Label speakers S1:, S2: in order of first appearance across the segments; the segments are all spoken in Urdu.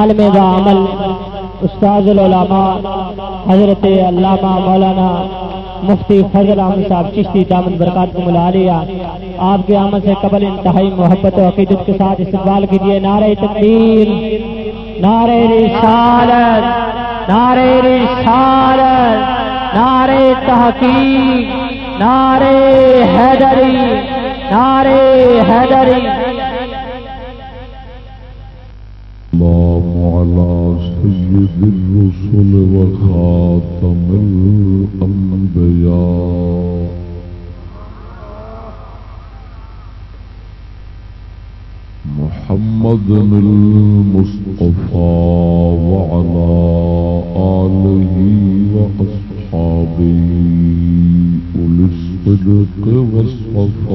S1: عالم و عمل استاد العلماء، حضرت علامہ مولانا مفتی فضل احمد صاحب چشتی دامن برکات کو ملا لیا۔ آپ کے عمل سے قبل انتہائی محبت و عقیدت کے ساتھ استقبال کیجیے نعرہ تکبیر، نعرہ رسالت نعرہ رسالت، نعرہ تحقیق، نعرہ حیدری نعرہ حیدری۔
S2: على سيد الرسل وخاتم الأنبياء. محمد المصطفى وعلى آله وأصحابه أولي الصدق والصفاء.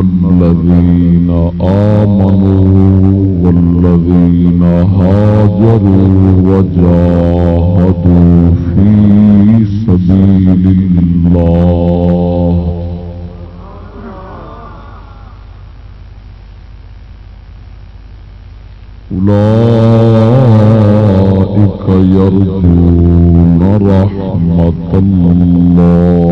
S2: الذين آمنوا والذين هاجروا وجاهدوا في سبيل الله. أولئك يرجون رحمة الله.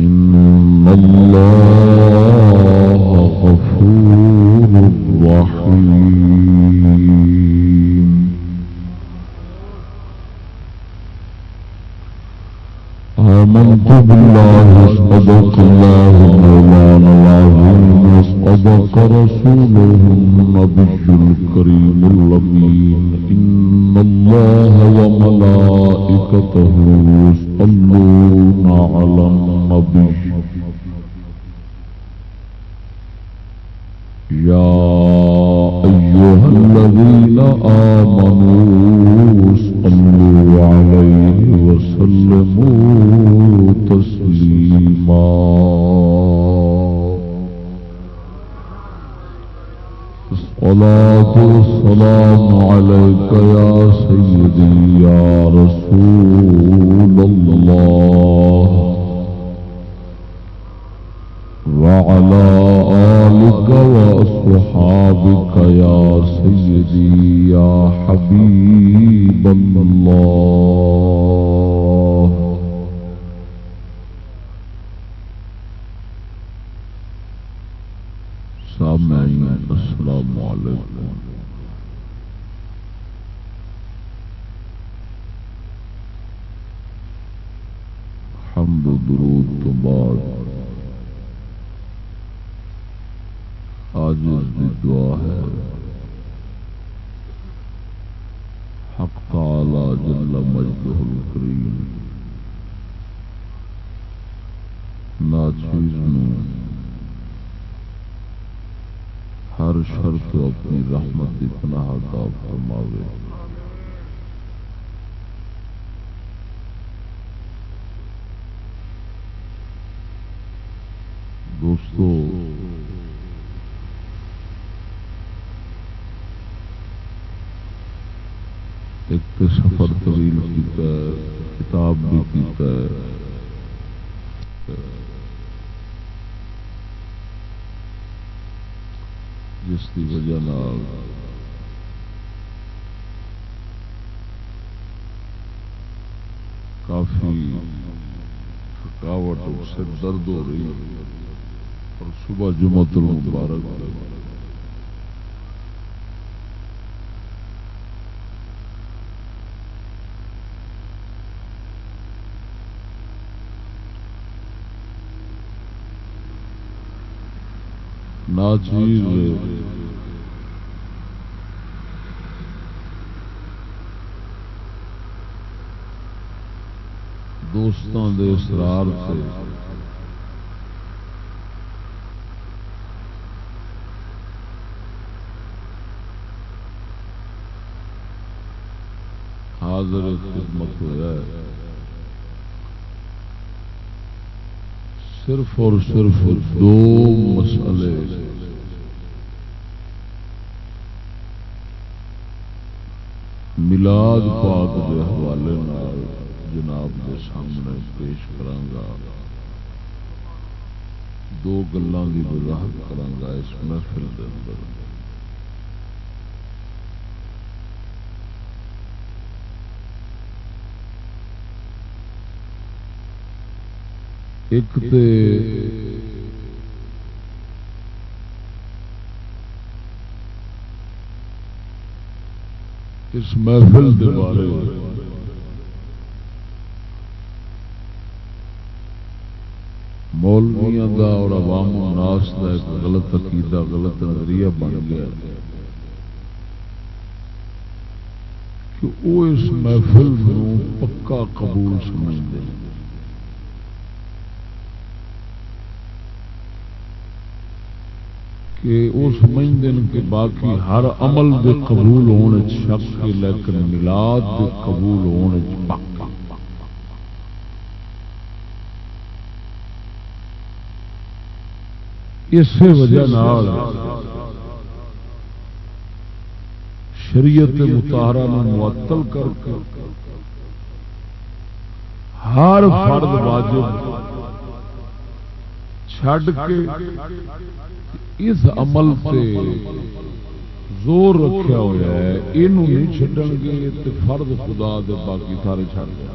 S2: إن الله غفور رحيم آمنت بالله صدق الله وصدق رسوله النبي الكريم الأمين. إن الله وملائكته يصلون على النبي. يا أيها الذين آمنوا صلوا عليه وسلموا تسليما. الصلاة والسلام عليك يا سيدي يا رسول الله وعلى آلك وأصحابك يا سيدي يا حبيب الله سامعين السلام عليكم حمد و درود تو بعد عاجز دی دعا ہے حق تعالی جل مجدہ الکریم ناچیز نو ہر شرط اپنی رحمت کی پناہ کا فرماوے دوستو ایک تو سفر طویل کیتا ہے کتاب بھی کیتا ہے جس کی وجہ کافی تھکاوٹ اور سر درد ہو رہی اور صبح جمعت المبارک ناچیز
S3: دوستوں دے اسرار سے۔ حاضر خدمت ہوا ہے۔ صرف اور صرف دو مسئلے۔ ملاد پاک کے حوالے جناب کے سامنے پیش کرانگا دو گلوں کی وضاحت کرانگا اس محفل کے اندر۔ ایک تے اس محفل کے بارے۔ مولویاں دا اور عوام الناس دا ایک غلط عقیدہ، غلط نظریہ بن گیا۔ کہ وہ اس محفل کو پکا قبول سمجھتے ہیں۔ کہ وہ سمجھتے ہیں کہ باقی ہر عمل دے قبول ہونے، شک لیکن ملاد دے قبول ہونے پکا اسی وجہ شریعت متحرہ معطل کر کے ہر فرد واجب چھڈ کے اس عمل سے زور رکھا ہوا ہے یہ نہیں چڈن گے تو فرد خدا دے باقی سارے چڑ گیا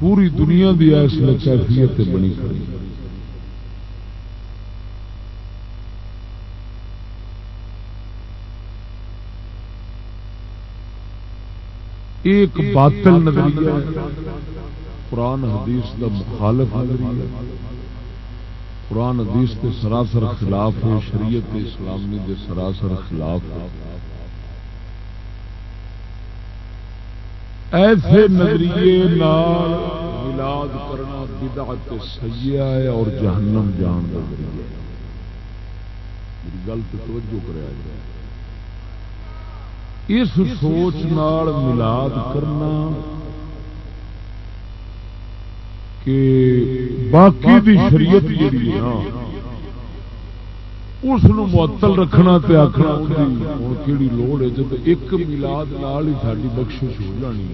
S3: پوری دنیا کی اس کیفیت بنی کھڑی۔ ایک باطل نظریہ، قرآن حدیث دا مخالف نظریہ۔ قرآن حدیث کے سراسر خلاف ہے، شریعت اسلامی دے سراسر خلاف ہے۔ ایسے نظریے ملاد کرنا بدعت سیاح ہے اور جہنم جان کا ذریعہ میری گل تو توجہ کرا جائے اس سوچ نال ملاد کرنا کہ باقی دی شریعت جی اس معطل رکھنا تے آخنا ہوں کہڑی لوڑ ہے جب ایک ملاد نال ہی ساری بخش ہو جانی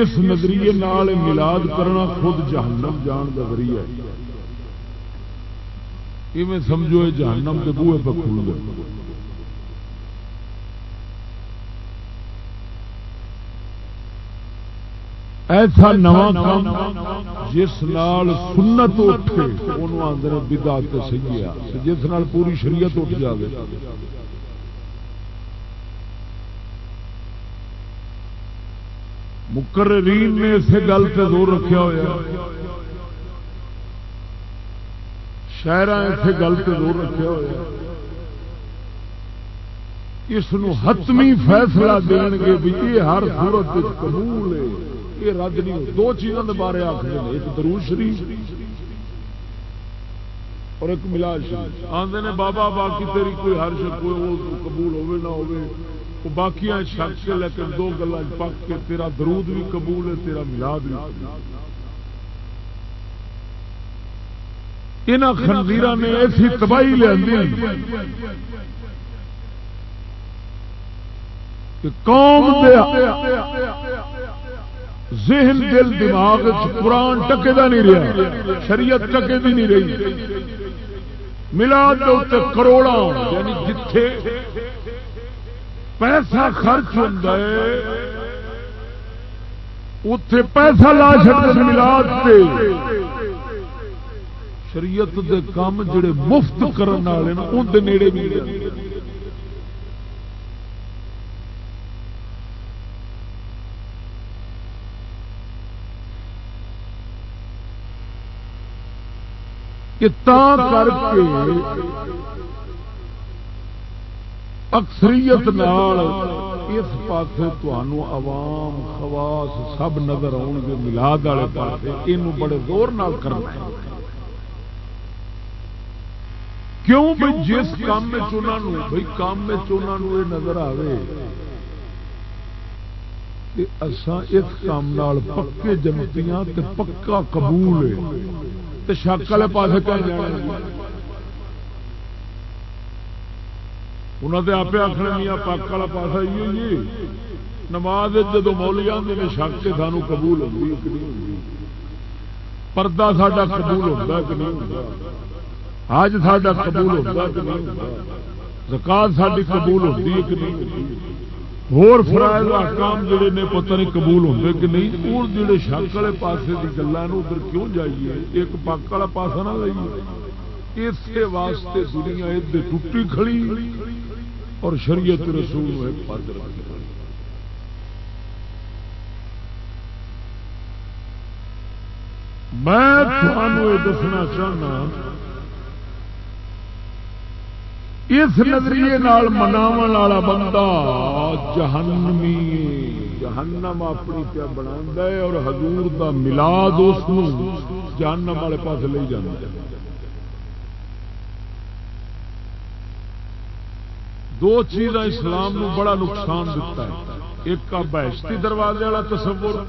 S3: اس نظریے نال ملاد کرنا خود جہنم جان کا ذریعہ ہے۔ سمجھو جہنم کے بوئے پہ کھل گئے۔ ایسا نواں کام جس نال سنت اٹھے انہوں آدھے بدعت سیاح جس نال پوری شریعت اٹھ جائے مقررین نے اسے گل سے زور رکھا ہوا شاعر اسے گل سے زور رکھا ہوا اس حتمی فیصلہ دین گے بھی یہ ہر صورت قبول ہے۔ یہ رد نہیں ہو دو چیزوں کے بارے آخر ایک درود شریف اور ایک ملاد شریف۔ آدھے نے، بابا، باقی تیری کوئی ہر شک کوئی قبول ہوے نہ ہوے وہ باقی شک سے لیکن دو گلا پک کے تیرا درود بھی قبول ہے، تیرا ملاد بھی یہاں خنزیر نے ایسی تباہی لیا کہ قوم ذہن، دل، دماغ قرآن ٹکے دا نہیں رہا، شریعت ٹکے بھی نہیں رہی۔ ملاد کروڑا یعنی جتھے پیسہ خرچ ہوتا ہے اتے پیسہ لا چڑتے ملاد سے شریعت دے کام جڑے مفت کرنے والے اندر نیڑے بھی کر کے اکثریت نال اس پاس عوام خواس سب نظر آؤ گے ملاد والے پاس یہ بڑے زور نال کرنا ہے۔ کیوں بھائی جس کام بھائی کام یہ نظر آئے کہ اسان اس کام پکے جمتیاں پکا قبول ہے۔ تے شک والے پاس انہوں نے آپ آخر میاں پک والا پاسا ہی نماز جب مولی آتے ہیں شک کے سانو قبول ہوتی کہ نہیں ہوتی پردہ ساڈا قبول ہوتا کہ نہیں ہوتا حج ساڈا قبول ہوتا کہ نہیں ہوتا زکات ساری قبول ہوتی ہے کہ نہیں ہوتی ہور فرائض احکام جڑے نے پتہ نہیں قبول ہوندے کہ نہیں اور جڑے شک والے پاسے دی گلاں نو ادھر کیوں جائیے ایک پاک والا پاسا نہ لئیے اس کے واسطے دنیا ادھر ٹوٹی کھڑی اور شریعت رسول ہے پاس رکھی میں تھانوں یہ دسنا چاہنا اس نظریے مناو والا بندہ جہنمی جہنم اپنی پیا بنا اور حضور دا ملاد اس جہنم والے پاس لے جانا دو چیزاں اسلام نو بڑا نقصان دیتا ہے۔ ایک کا بہشتی دروازے والا تصور۔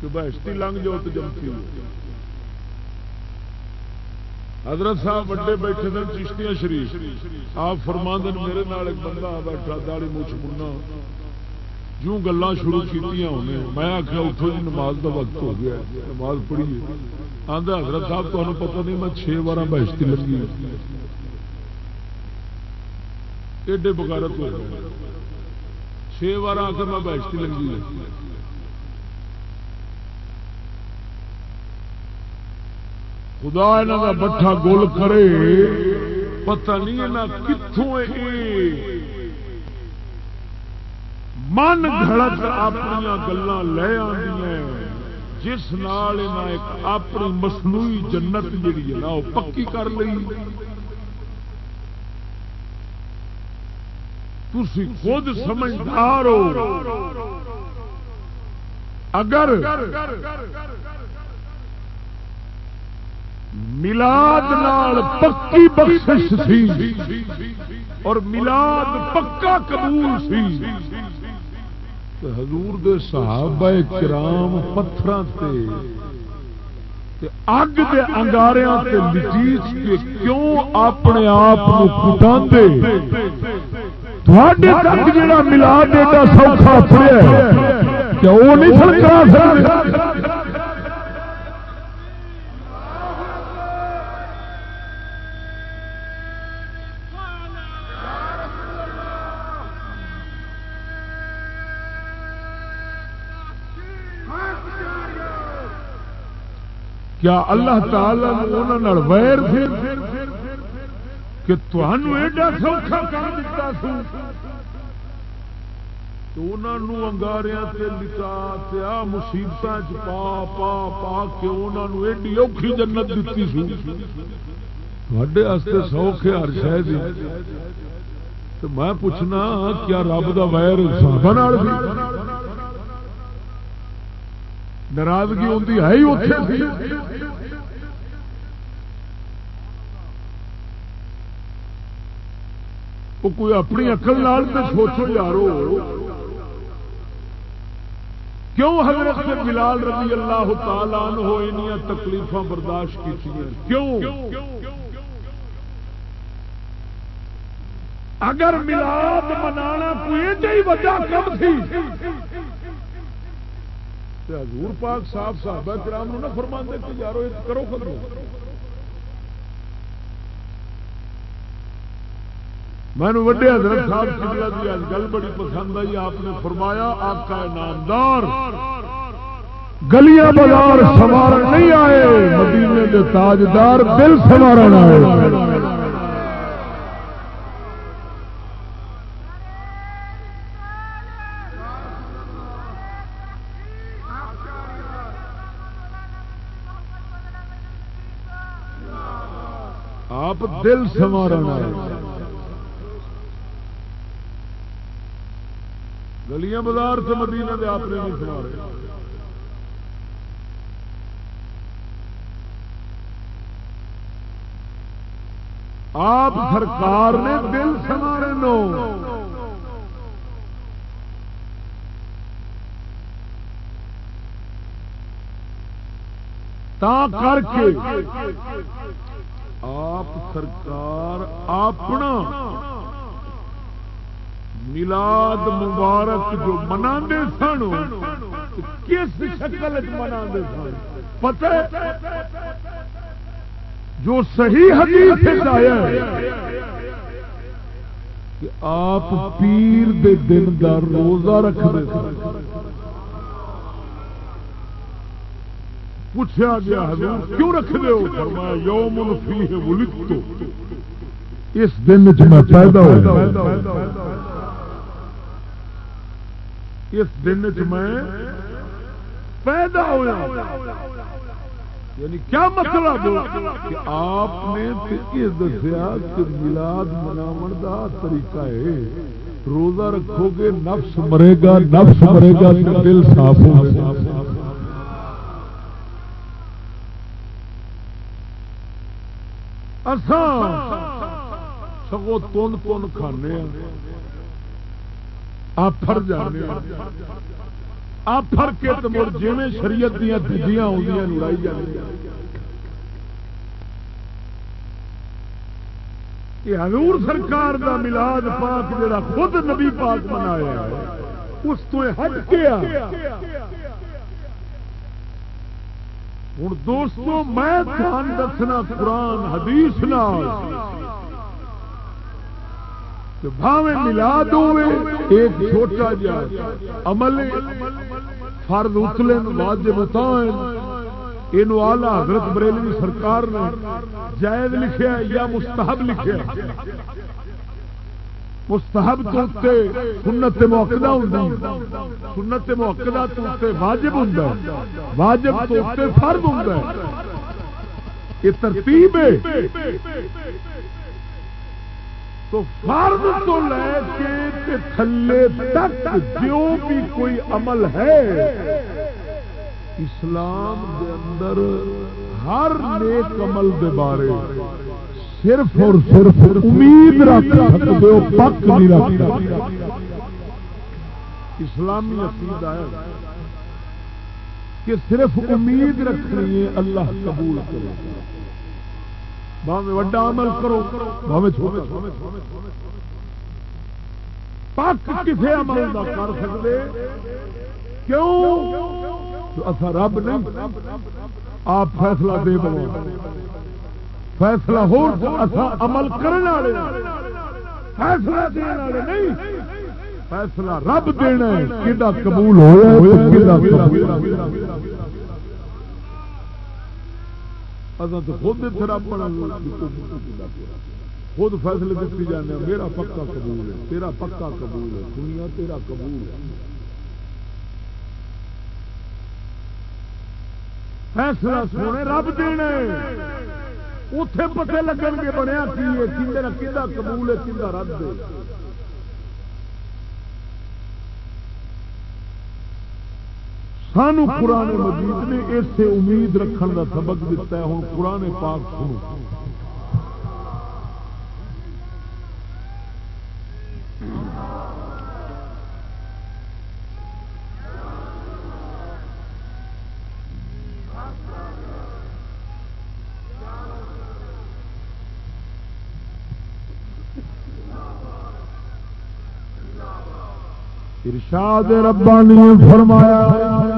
S3: کہ بہشتی لنگ جو تو جمتی ہو حضرت صاحب وڈے بیٹھے سن چشتیاں شریف۔ آپ فرما دن میرے نال ایک بندہ بیٹھا داڑی مچھ منا جو گلا شروع کی میں آخیا اٹھو جی نماز کا وقت ہو گیا نماز پڑھی آدھا حضرت صاحب تمہیں پتا نہیں میں چھ بار بہشتی لگی ایڈے بغیرت ہو چھ بار آ کر میں بہشتی لگی خدا یہاں کا بٹھا گول کرے۔ پتہ نہیں کتوں من گھڑت اپنی گلا لے آدی جس نال ایک اپنی مصنوعی جنت جیڑی ہے نا، وہ پکی کر لی تھی خود سمجھدار ہو۔ اگر ملاد نال پکی بخشش سی اور ملاد پکا قبول سی حضور دے صحابہ کرام پتھر اگ دے انگاریاں تے لٹیچ کے کیوں اپنے آپ کٹا تھوڑے تک جڑا ملاد ایڈا سوکھا پڑیا کیا وہ نہیں سرکار سکتے کیا اللہ تعالی انہوں ویر کہ تمہوں ایڈا سوکھا کر دیتا سو۔ تو انہوں انگاریا لٹا آ مصیبت پا پا پا کے انہوں ایڈی اوکھی جنت دیتی سو۔ تھے سوکھے ہر شاید تو میں پوچھنا کیا رب کا ویر صاحب ناراضگی ہوتی ہے ہی وہ کوئی اپنی اقل لال سے سوچو یارو۔ کیوں حضرت بلال رضی اللہ تعالیٰ ہو تکلیف برداشت کی کیوں؟ اگر ملاد منانا کوئی وجہ کم تھی؟ حضور پاک صاحب صاحب کرام نہ فرما دے کہ یارو کرو کرو میں وڈے حضرت صاحب قبلہ کی جی، آج گل بڑی پسند آئی، آپ نے فرمایا آپ کا نامدار، گلیاں بازار سوار نہیں آئے، مدینے کے تاجدار دل سوار آئے۔ آپ دل سنوارا گلیاں بازار سے مدینہ دے آپ نے نہیں سنوارے آپ سرکار نے دل سنوارے نو۔ تا کر کے آپ سرکار اپنا ملاد مبارک جو منا سن کس شکل منا سن پتہ جو صحیح حدیث آیا کہ آپ پیر دے دن کا روزہ رکھتے پوچھا گیا، حضور کیوں رکھ دے ہو؟ فرمایا یوم الفی ہے ولدتو۔ اس دن میں پیدا ہوا اس دن چ میں پیدا ہوا یعنی کیا مطلب کہ آپ نے یہ دسیا کہ ملاد مناو کا طریقہ ہے۔ روزہ رکھو گے، نفس مرے گا، نفس مرے گا دل صاف ہو سگو تن تن کھانے آفر جانے آفر کے تو مڑ جی شریعت دیا دجیاں آدی لڑائی جانے یہ حضور سرکار دا ملاد پاک جڑا خود نبی پاک منایا اس تو ہٹ گیا ہوں دوستو، میں دھیان دسنا قرآن، حدیث بھاوے ملاد ہوئے، ایک چھوٹا جا عمل فرد اتلن واجب اتائن یہ آلہ حضرت بریلوی سرکار نے جائز لکھیا یا مستحب لکھیا مستحب تو سنت موقع ہوں سنت موقع تو واجب ہوں واجب تو فرد ہوں یہ ترتیب ہے۔ تو فرد تو لے کے تھلے تک جو بھی کوئی عمل ہے، اسلام دے اندر ہر نیک عمل دے بارے صرف اور صرف امید رکھ سکتے ہو، پک نہیں رکھ اسلامی عقیدہ ہے کہ صرف امید رکھنی ہے، اللہ قبول کرے۔ بھاوے وڈا عمل کرو، بھاوے چھوٹا پک کسی عمل کا کر سکتے کیوں؟ اصا رب نہیں، آپ فیصلہ دے بنا فیصلہ ہو اصا عمل کرنے والے فیصلہ دینے والے نہیں، فیصلہ رب دینا کہ قبول خود رب خود فیصلے دیتی جانے میرا پکا قبول ہے، تیرا پکا قبول ہے، دنیا تیرا قبول ہے۔ فیصلہ سونے، رب دینا اتے پتے لگن گے، بنیا کی ہے قبول ہے کھا رد ہے سانو قرآن مجید نے اسے امید رکھن کا سبق دیتا ہے ہوں قرآن پاک سنو۔ ارشاد ربانی فرمایا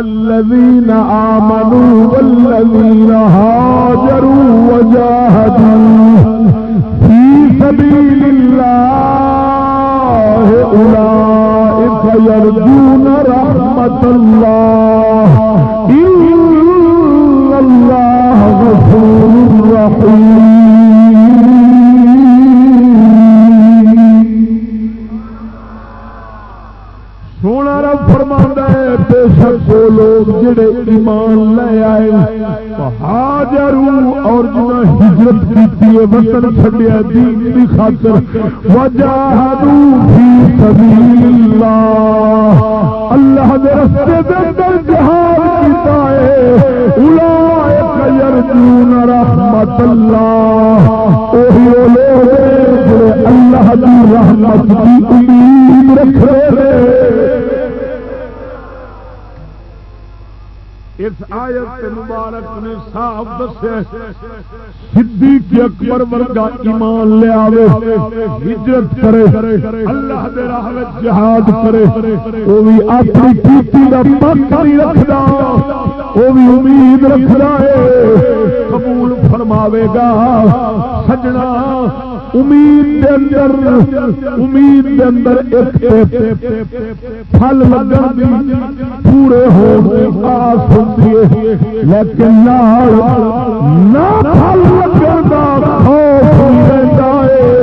S3: الذين آمنوا والذين هاجروا وجاهدوا في سبيل الله أولئك يرجون رحمة الله. إن الله غفور رحيم. جڑے ایمان لے آئے حاجرو اور جنہ ہجرت کی وطن چھڈیا دین دی خاطر، وجاہدو فی سبیل اللہ اللہ دے رستے دے اندر جہاد کیتا ہے اولئک یرجون رحمت اللہ۔ اوہی لوگ جڑے اللہ دی رحمت کی امید رکھ رہے اس آیت مبارک نے صاف دسے، صدیق اکبر ورگا ایمان لے آوے، ہجرت کرے، اللہ دے راہ وچ جہاد کرے، او بھی اپنی کیتی دا پک نہیں رکھدا، او بھی امید رکھدا ہے، قبول فرماوے گا، سجنا امید دے اندر، امید دے اندر ایک پھل لگن دی، پورے ہو دی آس ہوندی ہے۔ لیکن نال نہ پھل لگن دا خوف رہندا ہے۔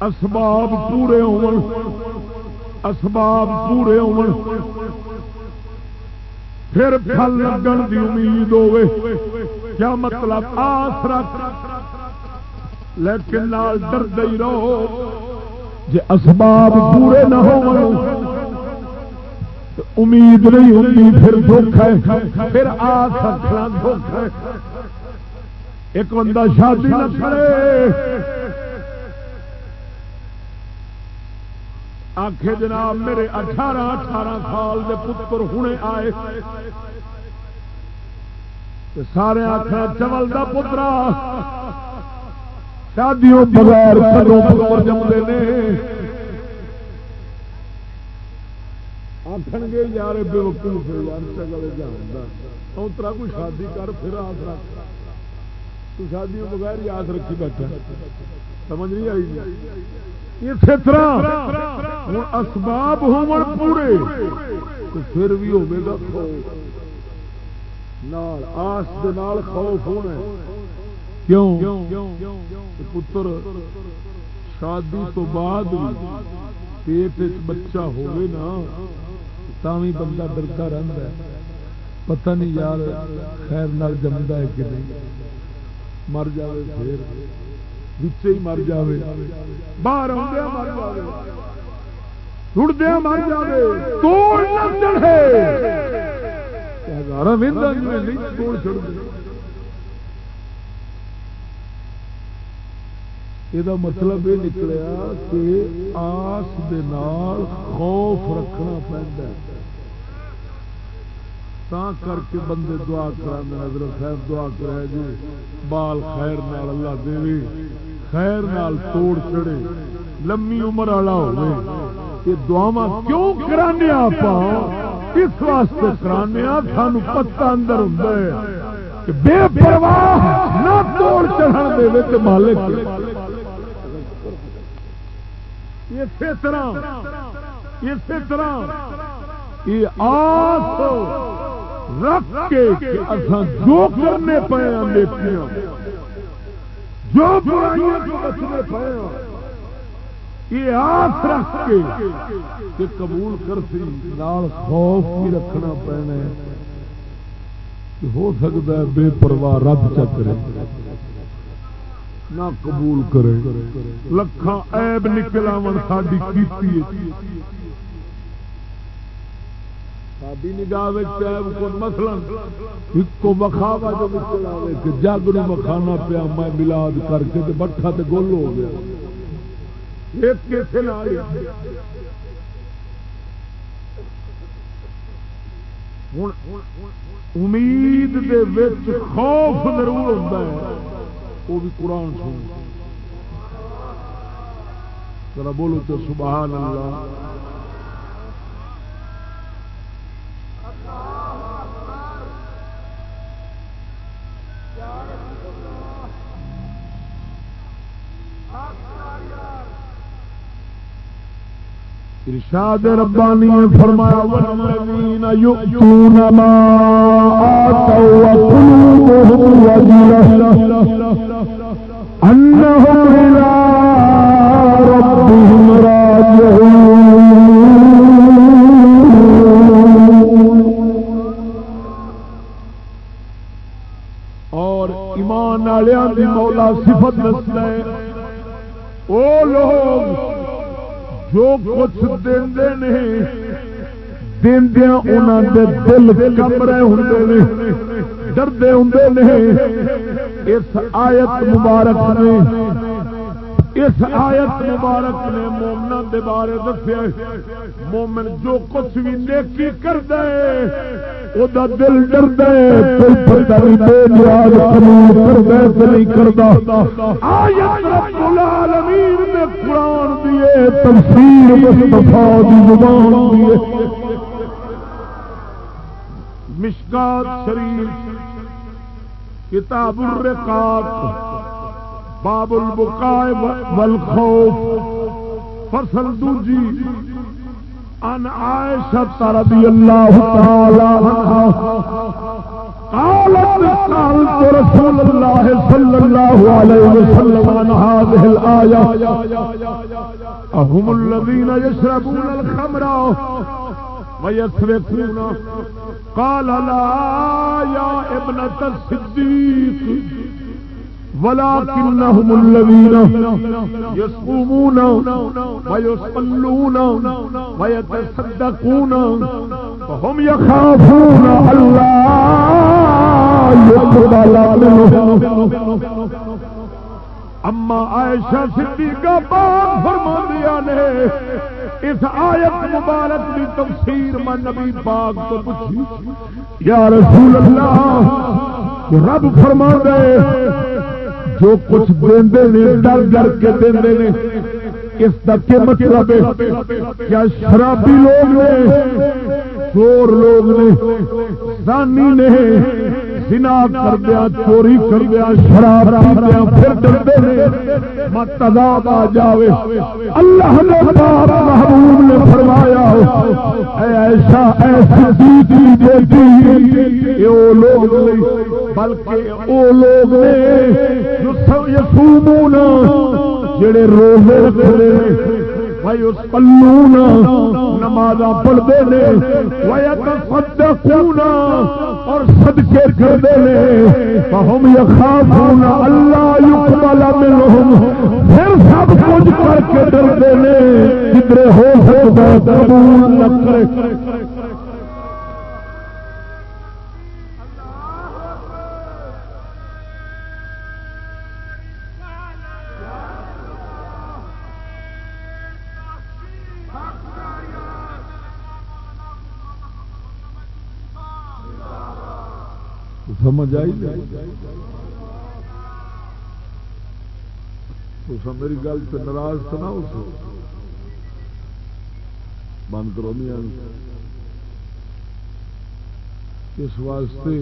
S3: اسباب پورے ہون، اسباب پورے ہون۔ پھر پھل لگن دی امید ہوے کیا مطلب آس رکھ لیکن نال ڈر ہی رہو۔ جی اسباب پورے نہ ہو امید نہیں ہوتی پھر دکھ ہے، پھر آس رکھنا دکھ ہے۔ ایک بندہ شادی نہ کرے آخے جناب، میرے اٹھارہ اٹھارہ سال کے پتر ہونے آئے۔ سارے آخر چمل کا پترا۔ شادیوں بغیر پتر جمتے نے۔ آخر گے یار بے وقوف یار چگل جانتا اترا کوئی شادی کر پھر آس رکھ۔ تو شادیوں بغیر یاد رکھی بیٹھا۔ سمجھ نہیں آئی اسی طرح ہوں اسباب ہو پورے۔ تو پھر بھی ہوگا نال آس دے نال خوف ہونا کیوں؟ پتر شادی تو بعد پیٹ بچہ ہوئے نا تھی بندہ ڈرتا رہتا ہے۔ پتہ نہیں یار خیر نال جمتا ہے کہ نہیں۔ مر جائے پھر۔ بچے ہی مر جائے باہر مر جائے رڑدیا مر جائے توڑ نہ چڑھے۔ ہزار توڑ چڑھ یہ مطلب یہ نکلیا کہ آس دے نال خوف رکھنا پہنتا ہے تا کر کے بندے دعا کرا نظر صاحب دعا کرا جی بال خیر نال اللہ دے خیر نال توڑ چڑے لمبی عمر والا ہوئے یہ دعوا کیوں کرانے آپ اس واسطے کرانے سان پتا اندر ہوں بے پرواہ نہ توڑ چڑھن دے مالک اسی طرح اسی طرح یہ آس رکھ کے جو کرنے پے نیکیاں جو برائیاں جو بچنے پے یہ آس رکھ کے کہ قبول کرتی نال خوف بھی رکھنا پینا ہو سکتا ہے بے پرواہ رب چکرے نہ قبول کرے۔ لکھان ایب نکلا ساری کیتی ساری نگاہ مسئلہ ایک مخاوا جو نکلا کہ جگ نو مکھانا پیا، میں ملاد کر کے بٹھا تے گل ہو گیا۔ ایک کیسے امید دے خوف ضرور ہوتا ہے۔ وہ بھی قرآن سن ذرا بولو تو سبحان اللہ۔ ارشاد ربانی فرمایا، والذین یؤتون ما آتوا وقلوبهم وجلة انهم الى ربهم اور ایمان والوں دی مولا صفت دسدا ہے، او لوگ جو کچھ دے دیا انہوں دے دل کمرے ہوں ڈردے ہوں اس آیت مبارک نے، اس آیت مبارک نے مومنا دے بارے دسیا مومن جو کچھ بھی نیکی کر دے وہ دل ڈر دے کوئی پتہ نہیں بے نیاز قبول کر دے نہیں کردا آیت رب العالمین نے قرآن دیے تفسیر دی زبان دیے مشکات شریف کتاب الرقاق باب البقاء والخوف فصل دوجی ان عائشہ رضی اللہ تعالی عنہ قالت قالت رسول الله صلى الله عليه وسلم عن هذه الآية أهم الذين يشربون الخمر ويسرقون؟ قال لا يا ابنة الصديق ولكنهم الذين يصومون ويصلون ويتصدقون وهم يخافون الله يقبل منهم. اما عائشہ صدیقہ پاک فرما دیا نے، اس آیت مبارک کی تفسیر میں نبی پاک تو پوچھی، یا رسول اللہ، رب فرما دے جو کچھ دے ڈر ڈر کے دے اس کا کیا مطلب کیا شرابی لوگ نے، چور لوگ نے سانی نے سنا کردیا چوری کردیا شراب پیدیا پھر ڈرتے مت عذاب آ جاوے۔ اللہ نے پاک محبوب نے فرمایا اے ایسا ایسی بیٹی او لوگ بلکہ او لوگ نے جو سب یسومون جڑے روزے رکھتے ہیں۔ نماز پڑھتے ہیں اور صدقے کرتے ہیں ہم یخافون اللہ یقبل منہم پھر سب کچھ کر کے ڈرتے ہیں کدھر ہو سکتا قبول نہ کرے۔ سمجھ آئی تو میری گل سے ناراض تو نہ اس بند کرو نہیں اس واسطے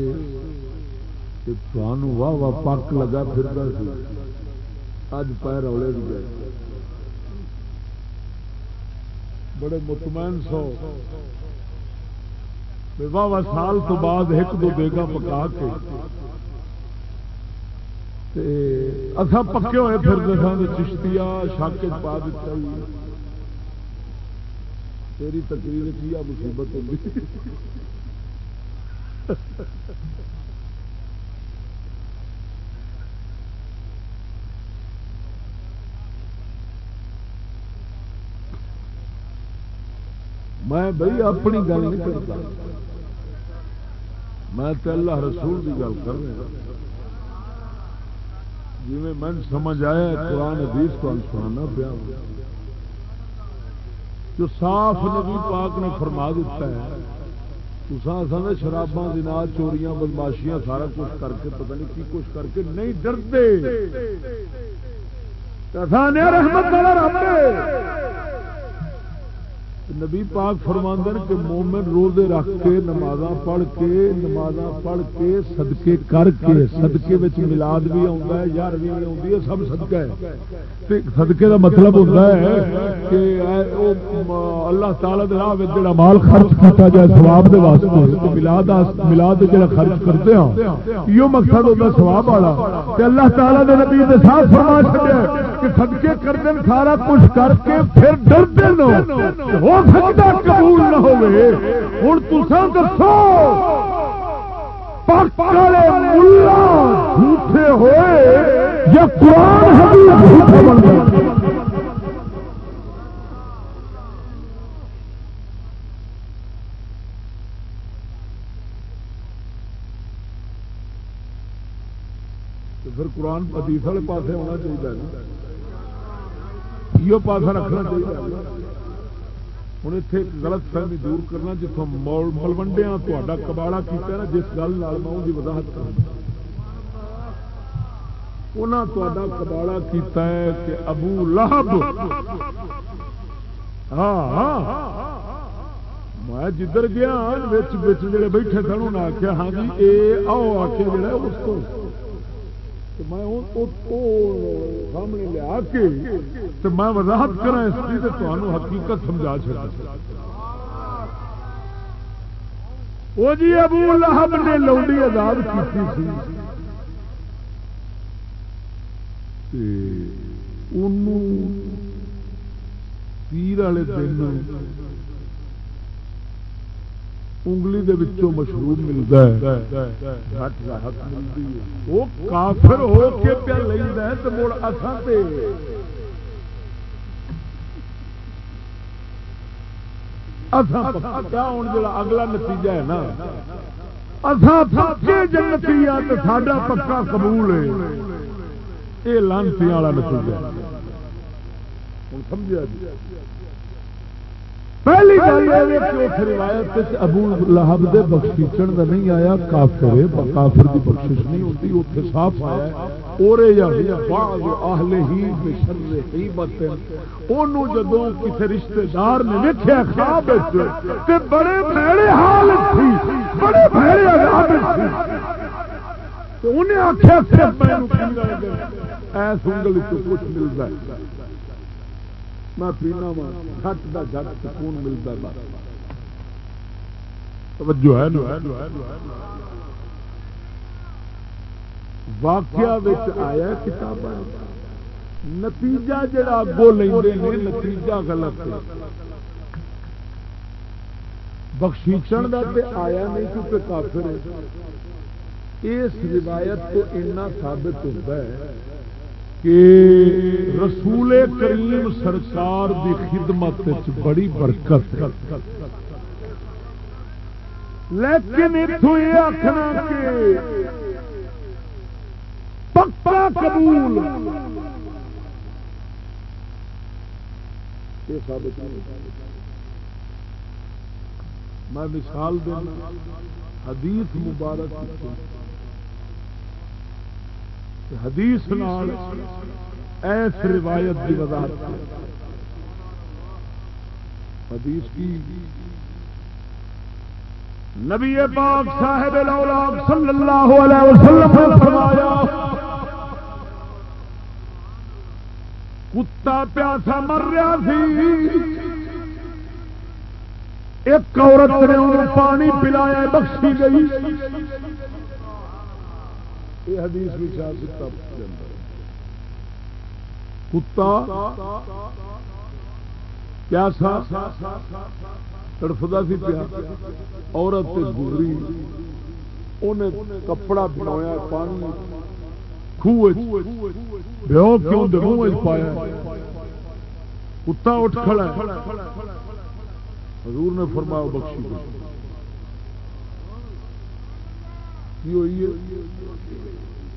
S3: واہ واہ پک لگا پھرتا سی۔ اج پیر روڑے بھی گئے بڑے مطمئن سو۔ واہ واہ سال تو بعد ایک دو بیگا پکا کے اصا پکے ہوئے پھر چشتیا شاک پا دیتا تیری تقریر کی مصیبت ہوگی؟ میں بھائی اپنی گل نہیں کرتا میں تو اللہ رسول کی گل کر رہا جی میں سمجھ آیا قرآن حدیث کو سنانا پیا۔ جو صاف نبی پاک نے فرما دیتا ہے تو شراباں دن چوریاں، بدماشیاں، سارا کچھ کر کے، پتہ نہیں کی کچھ کر کے نہیں ڈرتے۔ رحمت نبی پاک فرماندن کہ مومن روزے رکھ کے نماز پڑھ کے نماز پڑھ کے صدقے کر کے، صدقے ملاد بھی آتا ہے، یار بھی آتی ہے سب صدقہ ہے۔ صدقے کا مطلب ہوتا ہے کہ اللہ تعالی راہ جڑا مال خرچ کیا جائے سواب دے واسطے ملاد ملاد جڑا خرچ کرتے ہیں یہ مقصد ہوتا سواب والا۔ اللہ تعالی دے نبی دے ساتھ فرما چکے کہ صدقے کرتے سارا کچھ کر کے پھر ڈرتے ہو سکتا قبول نہ ہوئے ہوں تسا دسو جھوٹے ہوئے یا قرآن جھوٹے بن گئے؟ پھر قرآن حدیث والے پاس ہونا چاہیے یہ پاسا رکھنا چاہیے۔ ہوں اتنے ایک غلط فہمی دور کرنا جتوں ملوڈیا تا کباڑا کیا نا جس گل میں کی وضاحت کرنا کباڑا کیتا ہے کہ ابو لہب ہاں ہاں میں جدھر گیا جڑے بیٹھے سن انہیں آخیا ہاں جی یہ آؤ آخیا جڑا اس کو میں سامنے لیا کے میں وضاحت کرا اس کی تمہیں حقیقت سمجھا چکا وہ جی ابو لہب نے لوڈی آزاد کی پیر والے دن انگلی دے وچوں مشروب ملتا ہے۔ گھٹ راحت ملتی ہے۔ وہ کافر ہو کے پیا لینا ہے تو مڑ اصل تے۔ اساں پتہ ہون جڑا اگلا نتیجہ ہے نا۔ اساں پکے جنتی ساڈا پکا قبول ہے۔ یہ لانتی والا نتیجہ ہن سمجھا جی؟ پہلی گل روایت ابو لہب دے بخشیچن کا نہیں آیا، کافر کافر کی بخشش نہیں ہوتی اتنے صاف آیا اورے یا آہل ہی ہی جدو کسی رشتے دار نے ویکیا خواب بڑے بھڑے حال تھی، بڑے بھڑے عذاب تھی۔ انہیں آخیا ایس انگل کچھ ملتا ہے۔ میں پینا وا گھٹ کا گھٹ سکون ملتا توجہ ہے واقعہ آیا کتاب نتیجہ جڑا اگو لے نتیجہ غلط بخشیچن کا آیا نہیں کیونکہ کافر اس روایت کو اتنا ثابت ہوتا ہے کہ رسول کریم سرکار دی خدمت بڑی برکت لیکن اتو یہ آخنا کہ پکا قبول۔ میں مثال دینا حدیث مبارک حدیث نال ایس روایت کی وضاحت حدیث کی۔ نبی پاک صاحب الاولاد صلی اللہ علیہ وسلم نے فرمایا، کتا پیاسا مر رہا سی۔ ایک عورت نے انہوں پانی پلایا، بخشی گئی۔ یہ حدیث بھی شاہ ستا کتا پیاسا تڑفتا سی پیا عورت گزری انہیں کپڑا بنایا پانی منہ پایا؟ کتا اٹھ کھڑا حضور نے فرمایا، بخشی۔ کی ہوئی ہے۔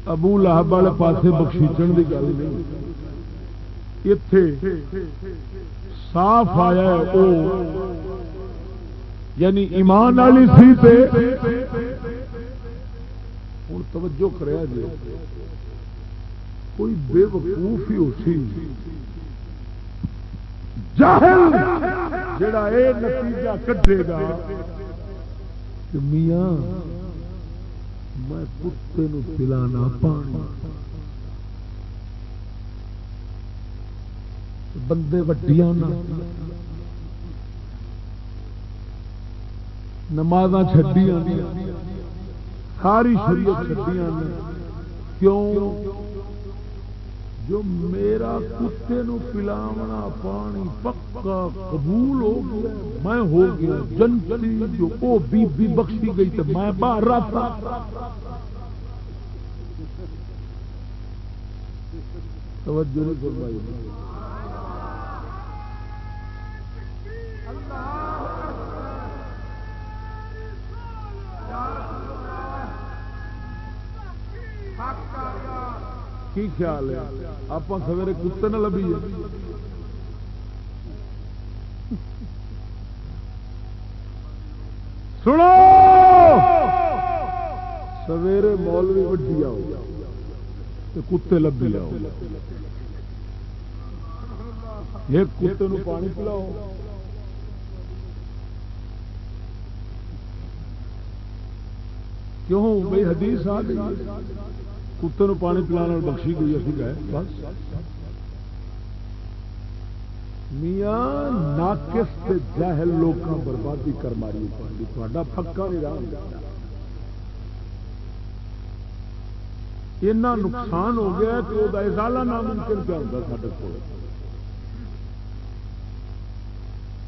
S3: ابو لہب والے پاس بخشیچن کی گل نہیں۔ اتے صاف آیا او۔ یعنی ایمان والی سی ہوں توجہ کرا جی کوئی بے وقوف ہی ہو سی۔ جاہل جڑا اے نتیجہ کٹے گا میاں میں کتے پلانا پانی۔ بندے وڈیا نماز چڈیا ساری شریعت چڈیا کیوں؟ جو میرا کتے نو پلاونا پانی پکا قبول ہو گیا، میں ہو گیا جنتی، جو او بی بی بخشی گئی تو میں باہر رہتا۔ توجہ نہیں فرمائی۔ حق کا کی خیال ہے؟ آپ سویرے کتے نہ لبھی سنو! سویرے مولوی وڈی آؤ کتے لبھی آؤ۔ ایک کتے نو پانی پلاؤ۔ کیوں؟ بھائی حدیث آ گئی۔ کتے نو پانی پلانے بخشی گئی ابھی گئے۔ بس۔ میاں، ناقص جاہل لوگ بربادی کر ماری تا پکا نہیں رہا۔ اینا نقصان ہو گیا کہ وہ ازالہ ناممکن کیا ہوتا سارے کو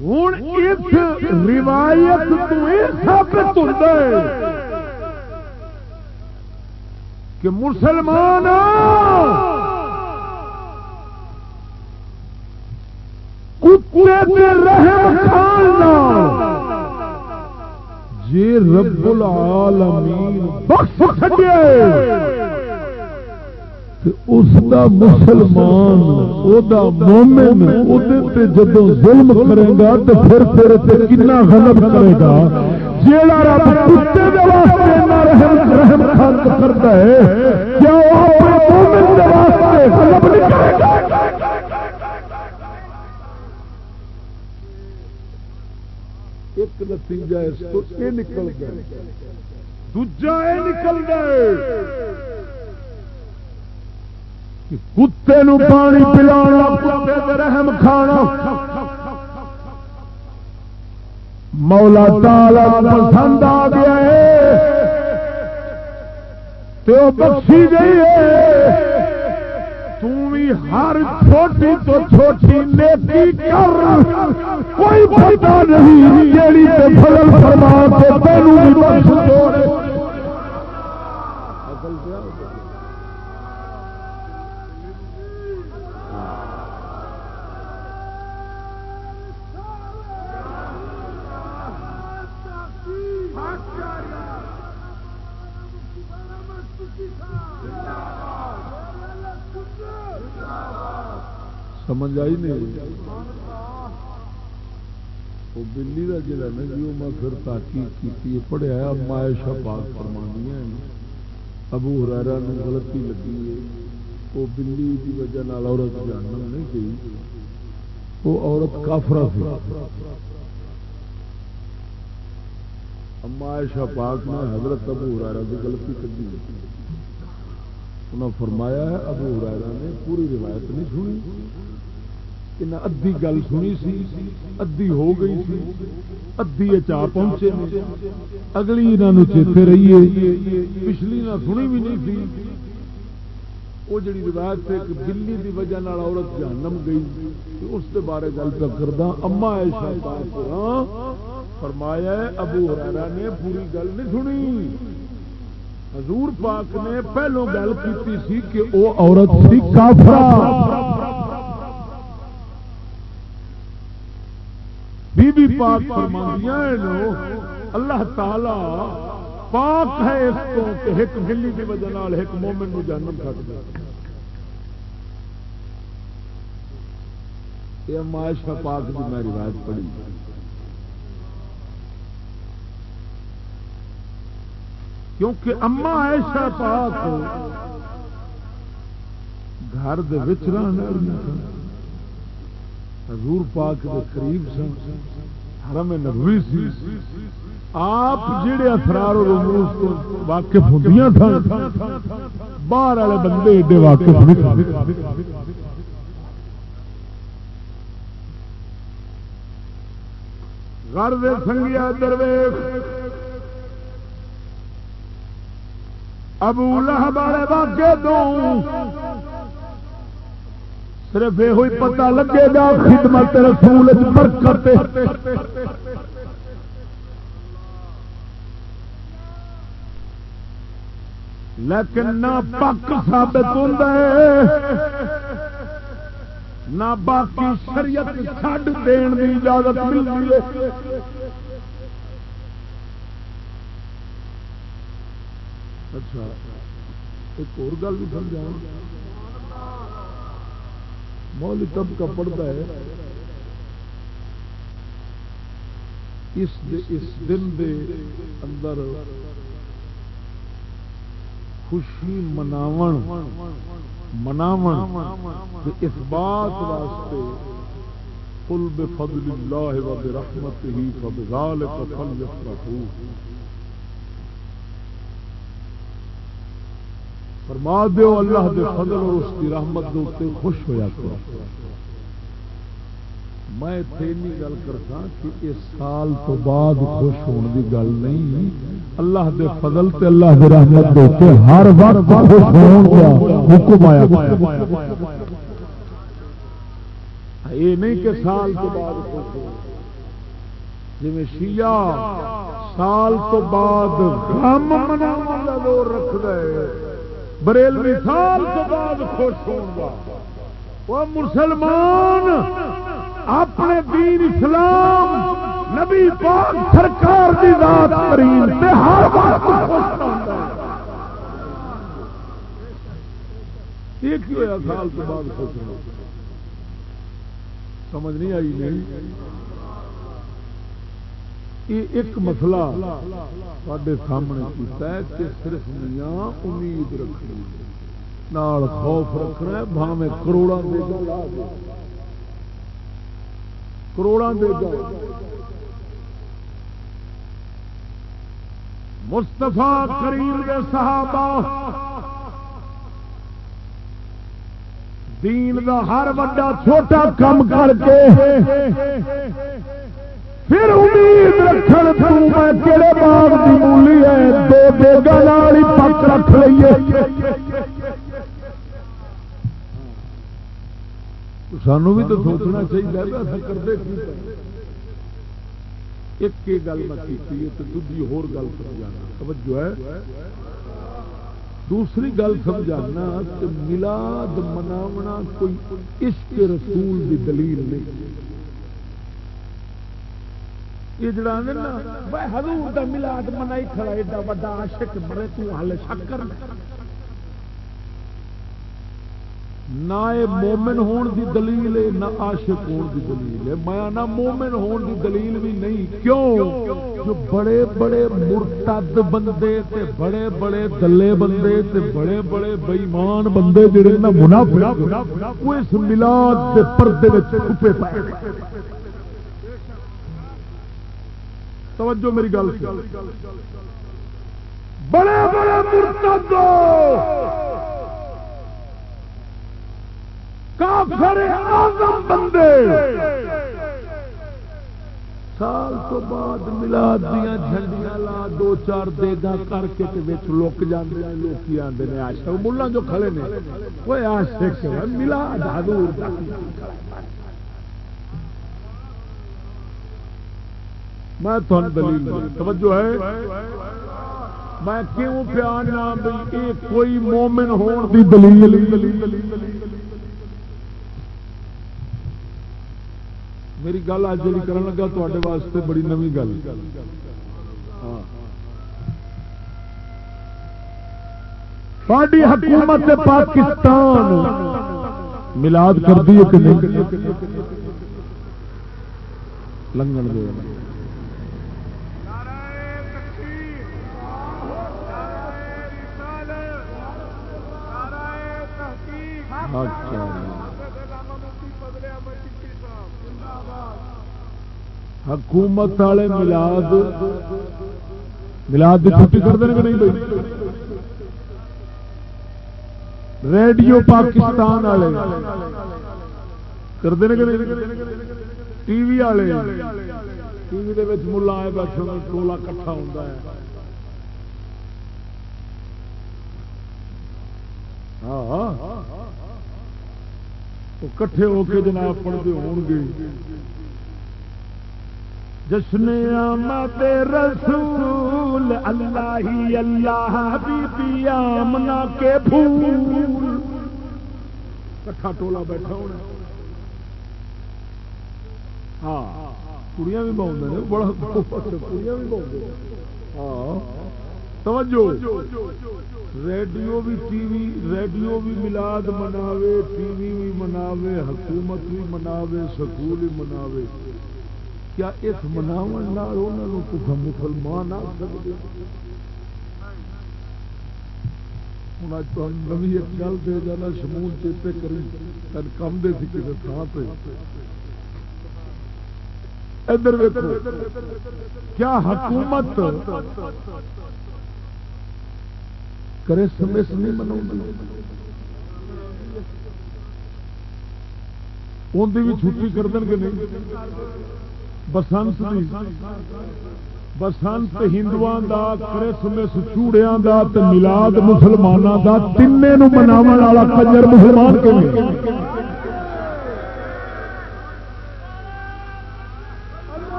S3: ہوں اس روایت تو یہ ثابت ہوتا ہے کہ مسلمان جی رب العالمین بخش سکے۔ اس دا مسلمان، او دا مومن، او دے ظلم کرے گا تو پھر تیرے تے کنا غلط کرے گا۔ جیڑا رب کتے دے واسطے نہ رحم رحم خلق کرتا ہے، کیا وہ اپنے مومن دے واسطے غضب نہیں کرے گا؟ ایک نتیجہ اس کو یہ نکل گیا۔ دوجا یہ نکل گئے کتے نو پانی پلانا پلا رحم کھانا۔ مولا تالا پسند آ گیا ہے۔ تو بخشی گئی ہے۔ بھی ہر چھوٹی تو چھوٹی نیتی کر۔ کوئی پتا نہیں جیڑی فضل فرما کے تینوں بھی بخش سمجھ آئی نہیں۔ وہ بلی کا جڑا نا جی وہ میں پھر تاکیب کی پڑھیا مائشا پاک فرمانی ابو ہرارا نے غلطی لگی ہے۔ وہ بلی کی وجہ عورت جاننا نہیں گئی۔ وہ عورت کافرا سی اما عائشہ پاک نے حضرت ابو ہرارا کی غلطی کری انہوں نے فرمایا ہے، ابو ہرارا نے پوری روایت نہیں سنی۔ ادھی گل سنی سی ادھی ہو گئی سی ادھی چا پہنچے اگلی یہاں چیتے رہیے پچھلی نہ سنی بھی نہیں تھی وہ جڑی روایت ہے کہ بلی دی وجہ عورت جہنم گئی اس کے بارے گل پہ کردا اما ایشا فرمایا ابو ہرارا نے پوری گل نہیں سنی حضور پاک نے پہلو گل کی کہ وہ عورت سی کافرہ بی بی پاک فرماندیاں اللہ تعالی پاک ہے اس کو کہ ایک گلی کی وجہ نال ایک مومن نو جنم سکتا یہ معاشہ پاک کی میں روایت پڑھی۔ کیونکہ اما ایشا پاک گھر دے وچ رہنا حضور پاک کے قریب سن، حرم نبوی سی۔ آپ جڑے اسرار و رموز تو واقف ہوندیاں تھا، باہر والے بندے ایڈے واقف نہیں گھر دے سنگیا درویش، ابو لہب والے واقع دو۔ صرف یہ پتا لگے گا خدمت رسول برکت لیکن نہ پک ثابت ہوتا نہ باقی شریعت چھڈ دین کی اجازت ملتی ہے۔ اچھا ایک اور گل بھی سمجھا مولی تب کا پڑتا ہے۔ اس اس دن دے اندر خوشی مناو مناو اس بات واسطے قل بفضل اللہ و برحمتہ فبذالک فلیفرحوا فرما دیو اللہ دے فضل اور اس کی رحمت دے اتنے خوش ہوا کرو۔ میں اتنی گل کرتا کہ اس سال تو بعد خوش ہونے کی گل نہیں۔ اللہ دے فضل تے اللہ دے رحمت دے تے ہر وقت خوش ہون کا حکم آیا۔ یہ نہیں کہ سال تو بعد خوش ہو۔ جی شیعہ سال تو بعد غم مناون دا زور رکھ ہے۔ بریلوی سال تو بعد خوش ہوگا وہ مسلمان اپنے دین اسلام نبی پاک سرکار دی ذات کریم تے ہر وقت خوش ہوتا ہے۔ یہ کیوں ہوا سال تو بعد خوش ہو سمجھ نہیں آئی نہیں یہ ایک مسئلہ تے سامنے کیتا ہے کہ صرف میاں امید رکھنی نال خوف رکھنا ہے، بھاویں کروڑا دے گا کروڑا دے گا مستفا کریم کے صحابہ دین دا ہر وڈا چھوٹا کم کر کے پھر امید رکھن تو میں کہڑے باغ کی مولی ہے، دو بیگا نال ہی پک رکھ لیے سانو بھی تو سوچنا چاہیے کرتے ایک گل میں کی دوسری ہور گل سمجھانا۔ توجہ ہے۔ دوسری گل سمجھانا کہ ملاد مناونا کوئی عشق رسول کی دلیل نہیں۔ یہ جڑا نا حضور دا ملاد منائی کھڑا ایڈا بڑا عاشق بڑے تو حال شک نہ مومن ہون دی دلیل ہے، نہ عاشق ہون دی دلیل ہے۔ میں نہ مومن ہون دی دلیل بھی نہیں، کیوں؟ جو بڑے بڑے مرتد بندے تے بڑے بڑے دلے بندے تے بڑے بڑے بےمان بندے جڑے نا، منافق، وہ اس ملاد دے پردے وچ چھپے پائے۔ توجہ میری گل بڑے بڑے مرتد کافر آزم بندے۔ سال تو بعد ملاد دیا جھنڈیاں لا دو چار دیگا کر کے لک جاتے ہیں لوگ آتے ہیں آشک ملا جو کھڑے نے۔ کوئی وہ آشک ملاد حضور دا میں تھوڑا دلیل توجہ ہے؟ میں کیوں پیار نہ بھی کوئی مومن ہون دی دلیل۔ میری گل اج جی کر لگا تے واسطے بڑی نوی گل۔ ساری حکومت پاکستان ملاد کر دی لنگن دے۔ حکومت والے ملاد ملاد کی چھٹی کرتے ہیں کہ نہیں بھائی؟ ریڈیو پاکستان والے کرتے ہیں کہ نہیں؟ ٹی وی والے، ٹی وی ملا آئے بیٹھے ٹولا کٹھا ہوتا ہے۔ ہاں۔, ہاں۔ وہ کٹھے ہو کے جناب پڑھتے ہو گے۔ جشن آمد رسول اللہ ہی اللہ بی آمنا کے پھول۔ کٹھا ٹولا بیٹھا ہونا۔ ہاں کڑیاں بھی بہت بڑا کڑیاں بھی بہت ہاں توجہ۔ ریڈیو بھی ٹی وی، ریڈیو بھی ملاد مناوے، ٹی وی بھی مناوے، حکومت بھی مناوے، سکول بھی مناوے۔ کیا اس مناو تو مسلمان آ سکتے ہوں اج نوی ایک گل دے جانا شمول چیتے کری تین کم دے سی کسی تھان پہ ادھر کیا حکومت کرے سمس نہیں منا اندر بھی چھٹی کر دیں گے نہیں۔ بسنت بسنت ہندو کا کرسمس چوڑیا کا ملاد مسلمانوں کا تین مناو والا کجر مسلمان کے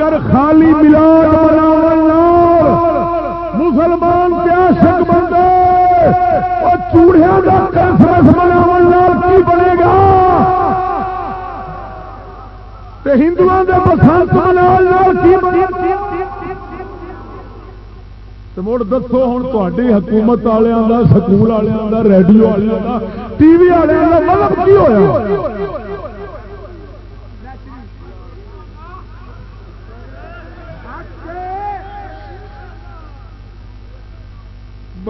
S3: اگر خالی ملاد مسلمان پیاسک بندے اور چوڑیا کا کرسمس مناو کی بنے گا؟ ہندو کے بسنت مڑ دسو ہوں تی حکومت والوں کا سکول والوں کا ریڈیو والوں کا ٹی وی والوں کا مطلب کی ہوا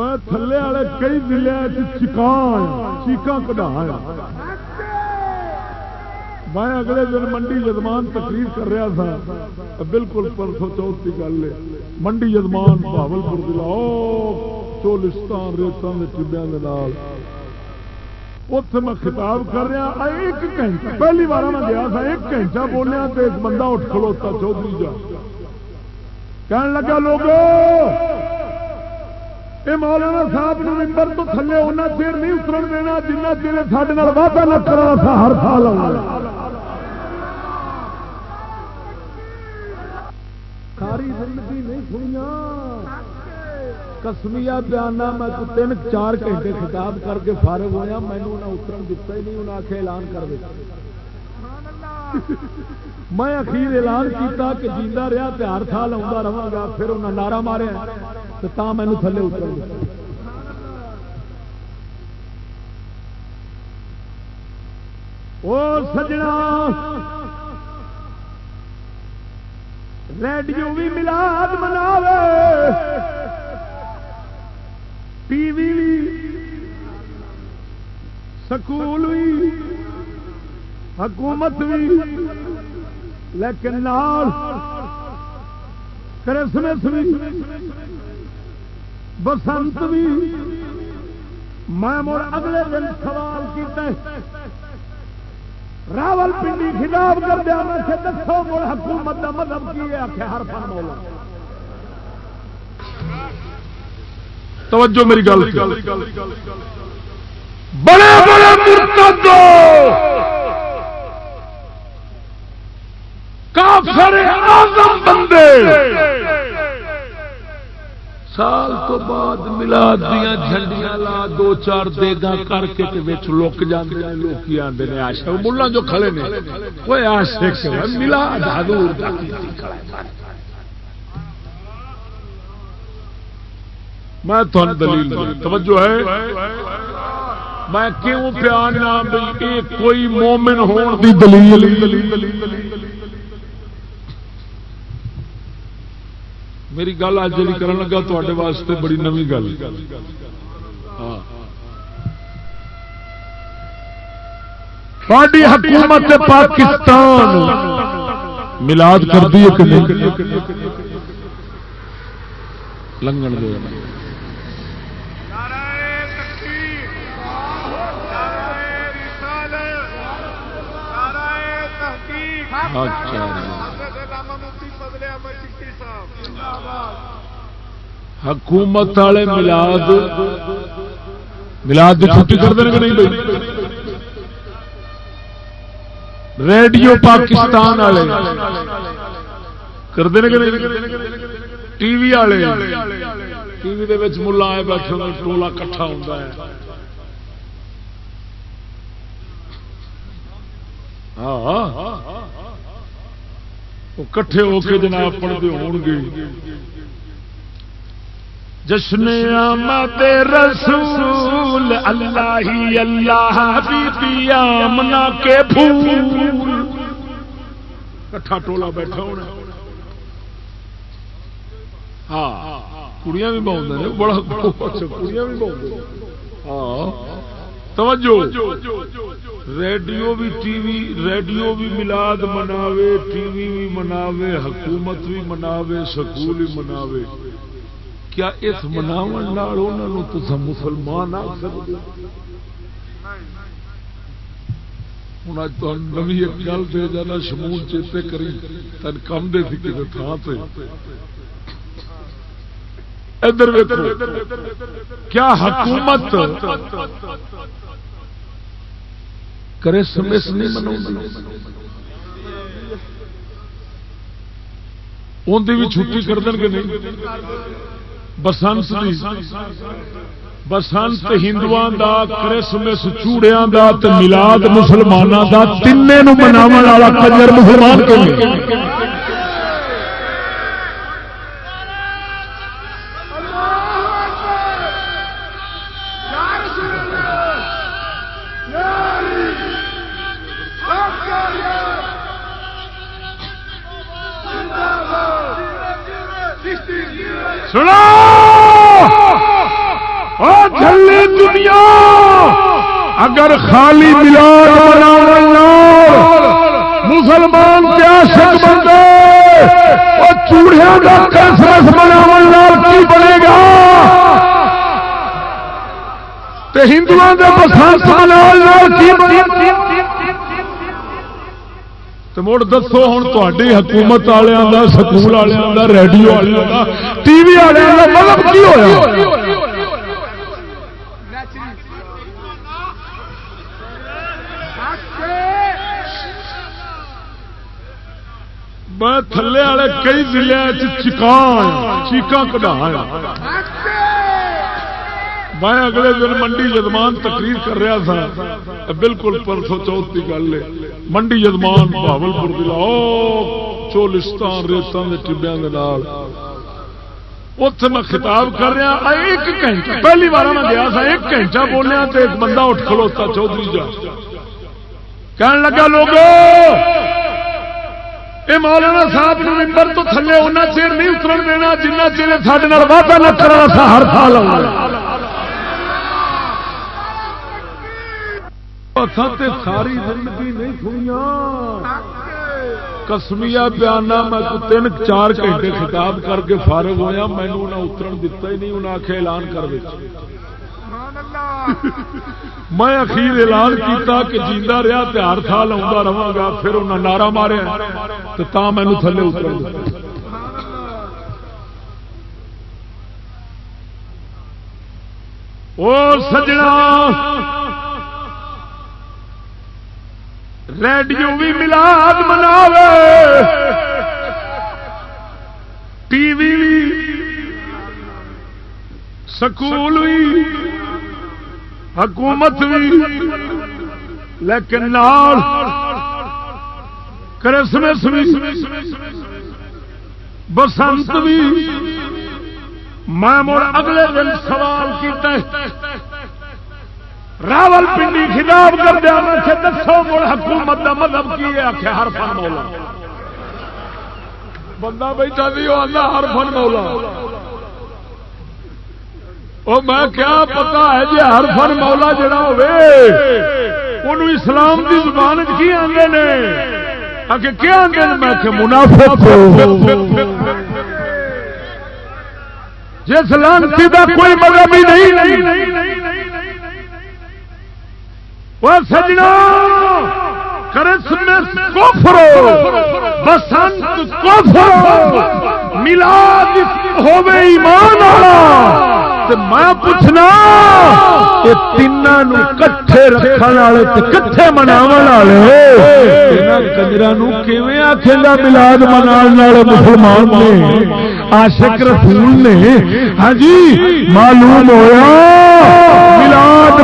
S3: میں تھلے والے کئی ضلع چکان چیقا کٹایا میں اگلے دن منڈی جدمان تقریر کر رہا تھا بالکل پرسوں چوتھ کی گل ہے۔ منڈی جدمان بہبل پور ضلع چولستان ریتان کے ٹبیا اتے میں خطاب کر رہا ایک گھنٹہ، پہلی بار میں گیا تھا، ایک گھنٹہ بولیا تو ایک بندہ اٹھ کھلوتا چودھری جا۔ کہنے لگا لوگوں یہ مولانا صاحب نے ممبر تو تھلے انہیں چیر نہیں اتر دینا جنہ چیر سارے واپس نہ کرا ہر سال ساری زندگی نہیں سنیا کسمیا بیانا میں تو تین چار گھنٹے خطاب کر کے فارغ ہوا مینو انہیں اتر دتا ہی نہیں انہیں آخر اعلان کر دیا میں اخیر اعلان کیتا کہ جیتا رہا تو ہر سال آتا رہا گا، پھر انہیں نعرہ ماریا تو مینو تھلے اتر سجنا، ریڈیو بھی ملاد منا ٹی وی سکول بھی، حکومت بھی۔ لیکن کرسمس بھی۔ بسنت بھی میں مڑ اگلے دن سوال کیا راول پنڈی خطاب کر دیا میں سے دسو مڑ حکومت کا مطلب کی ہے آخر ہر فن مولا توجہ میری گل بڑے بڑے مرتد کافر اعظم بندے۔ سال تو بعد ملا دیا جھنڈیاں لا دو چار دیگا کر کے لک جاتے ہیں لوگ آتے ہیں آشا ملا جو کھڑے نے وہ آشک ملا میں تھن دلیل توجہ ہے؟ میں کیوں پیار نہ کوئی مومن ہون دی دلیل۔ میری گل آج جی کرن لگا تے واسطے بڑی نمی گل۔ ہاں۔ حکومت پاکستان ملاد کر دی نہیں؟ لنگن دے۔ اچھا حکومت والے ملاد ملاد کی چھٹی کر دیں کہ نہیں بھائی ریڈیو پاکستان والے کرتے کہ نہیں ٹی وی والے ٹی وی ملا آئے بیٹھے ٹولا کٹھا ہوتا ہے ہاں کٹھے ہو کے جناب پڑھتے ہو گے۔ جشن آمد رسول، اللہ ہی اللہ بی بی آمنا کے پھول۔ کٹھا ٹولا بیٹھا ہونا۔ ہاں کڑیاں بھی بہت ہیں بڑا اچھا کڑیاں بھی بہت ہاں توجہ۔ ریڈیو بھی ٹی وی، ریڈیو بھی ملاد مناوے، ٹی وی بھی مناوے، حکومت بھی مناوے، سکول بھی مناوے۔ کیا اس مناو مسلمان آ سکتے ہوں اج تو نوی ایک گل دے جانا شمول چیتے کری تین کم دے تھی کسی تھان سے ادھر کیا حکومت کرسمس نہیں منا بھی چھٹی کر دیں گے نہیں؟ بسنت بسنت ہندو دا کرسمس چوڑیا دا ملاد مسلمانوں دا تین مناو والا کجر مسلمان کے اگر خالی ملاد مسلمان عاشق بندے اور چوڑیاں کا کرسمس بنا کی بنے گا؟ ہندو کا بسنت مڑ دسو ہوں تھی حکومت والوں کا سکول والوں کا ریڈیو والوں کا ٹی وی والوں کا مطلب کی ہوا میں تھلے والے کئی ضلع چکان چیقا کٹا میں اگلے دن منڈی جدمان تقریر کر رہا تھا۔ بالکل پرسوں چوتھ کی گل ہے۔ منڈی جدمان بہبل پور ضلع چولستان ریتان کے ٹبیا اتے میں خطاب کر رہا ایک گھنٹہ، پہلی بار میں گیا تھا، ایک گھنٹہ بولیا تو ایک بندہ اٹھ کھلوتا چودھری جا۔ کہنے لگا لوگوں یہ مولانا صاحب نے ممبر تو تھلے اُنہ چیر نہیں اتر دینا، جنہ چیر سارے وعدہ نہ کرا سا ہر سال ساری زندگی نہیں سنیا کسمیا پیانا میں تین چار گھنٹے خطاب کر کے فارغ ہوا مینو انہیں اتر دتا ہی نہیں انہیں آخیا اعلان کر دے۔ میں اخیر اعلان کیتا کہ جیندہ رہا تو ہر سال آؤں رہا گا، پھر انہیں نعرہ ماریا تو تا مینو تھلے اتر او سجنا، ریڈیو بھی ملاد مناوے، ٹی وی سکول بھی۔ حکومت بھی، لیکن کرسمس بھی، بسنت بھی۔ میں مڑ اگلے دن سوال راول پنڈی خطاب کر دیا میں دسو مڑ حکومت کا مطلب کی ہے؟ آخر ہر فن مولا۔ بندہ بیٹھا بھی ہر فن مولا۔ وہ میں کیا پتا ہے جی ہر فن مولا جڑا ہو اسلام کی زبان کی آدھے نے؟ آگے کیا آدھے میں کہ منافق جس لانتی کا کوئی مطلب ہی نہیں۔ وہ سجنا کرسمس کفر بسنت کفر ملاد ہوے ایمان والا۔ میں پوچھنا یہ تینوں کٹھے رکھنے والے کٹھے منا کجرا آخے گا ملاد منا مسلمان نے؟ عاشق رسول نے؟ ہاں جی معلوم ہوا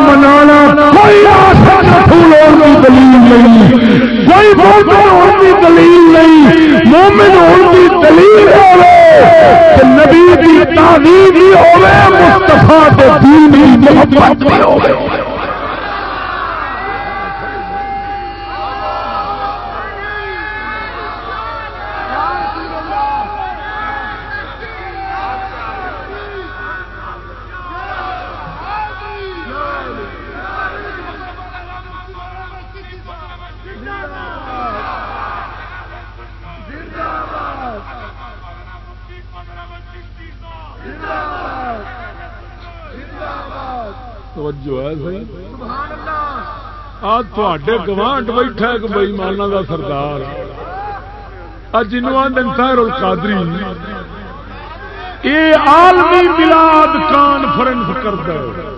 S3: منانا، کوئی عاشق رسول کی دلیل نہیں، کوئی مومن کی دلیل نہیں، مومن کی دلیل ہے نبی کی تعلیم بھی ہوے مستفا دین محبت بھی ہوے گوانٹ بیٹھا ایک بئی مانا کا سردار جنوب القادری۔ یہ عالمی کانفرنس کرتا ہے۔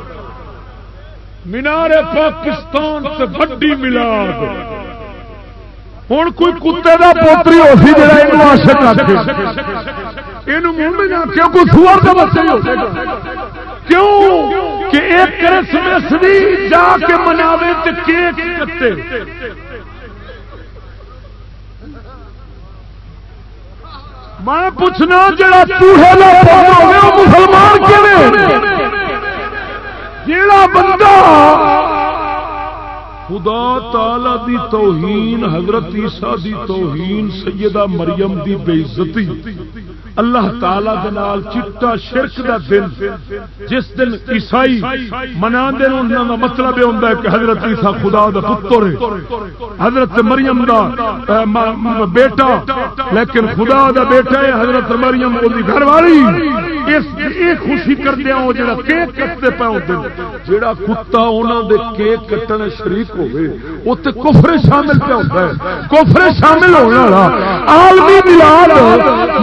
S3: مینار پاکستان سے بڑی ملاد۔ ہوں کوئی کتے کا پوتری ہو سی جا یہ کوئی سوار کا بچے کیوں کہ ایک کرسمس بھی جا کے مناوے تے کیک کتے؟ میں پوچھنا جڑا مسلمان جڑا بندہ خدا تعالی دی توہین، حضرت عیسیٰ دی توہین، سیدہ مریم دی بے عزتی اللہ تعالی دنال چٹا شرک دا دن۔ جس دن عیسائی منا دن انہوں کا مطلب یہ ہوتا ہے کہ حضرت عیسیٰ خدا دا پتر ہے۔ حضرت مریم دا بیٹا۔ لیکن خدا دا بیٹا ہے حضرت مریم، وہ گھر والی اس خوشی کرتے ہو جڑا کیک کٹتے پہ ہوتے جڑا کتا انہوں دے کیک کٹنے شریک ہوئے وہ تے کفر شامل پہ ہوتا ہے؟ کفر شامل ہونے والا، عالمی ملاد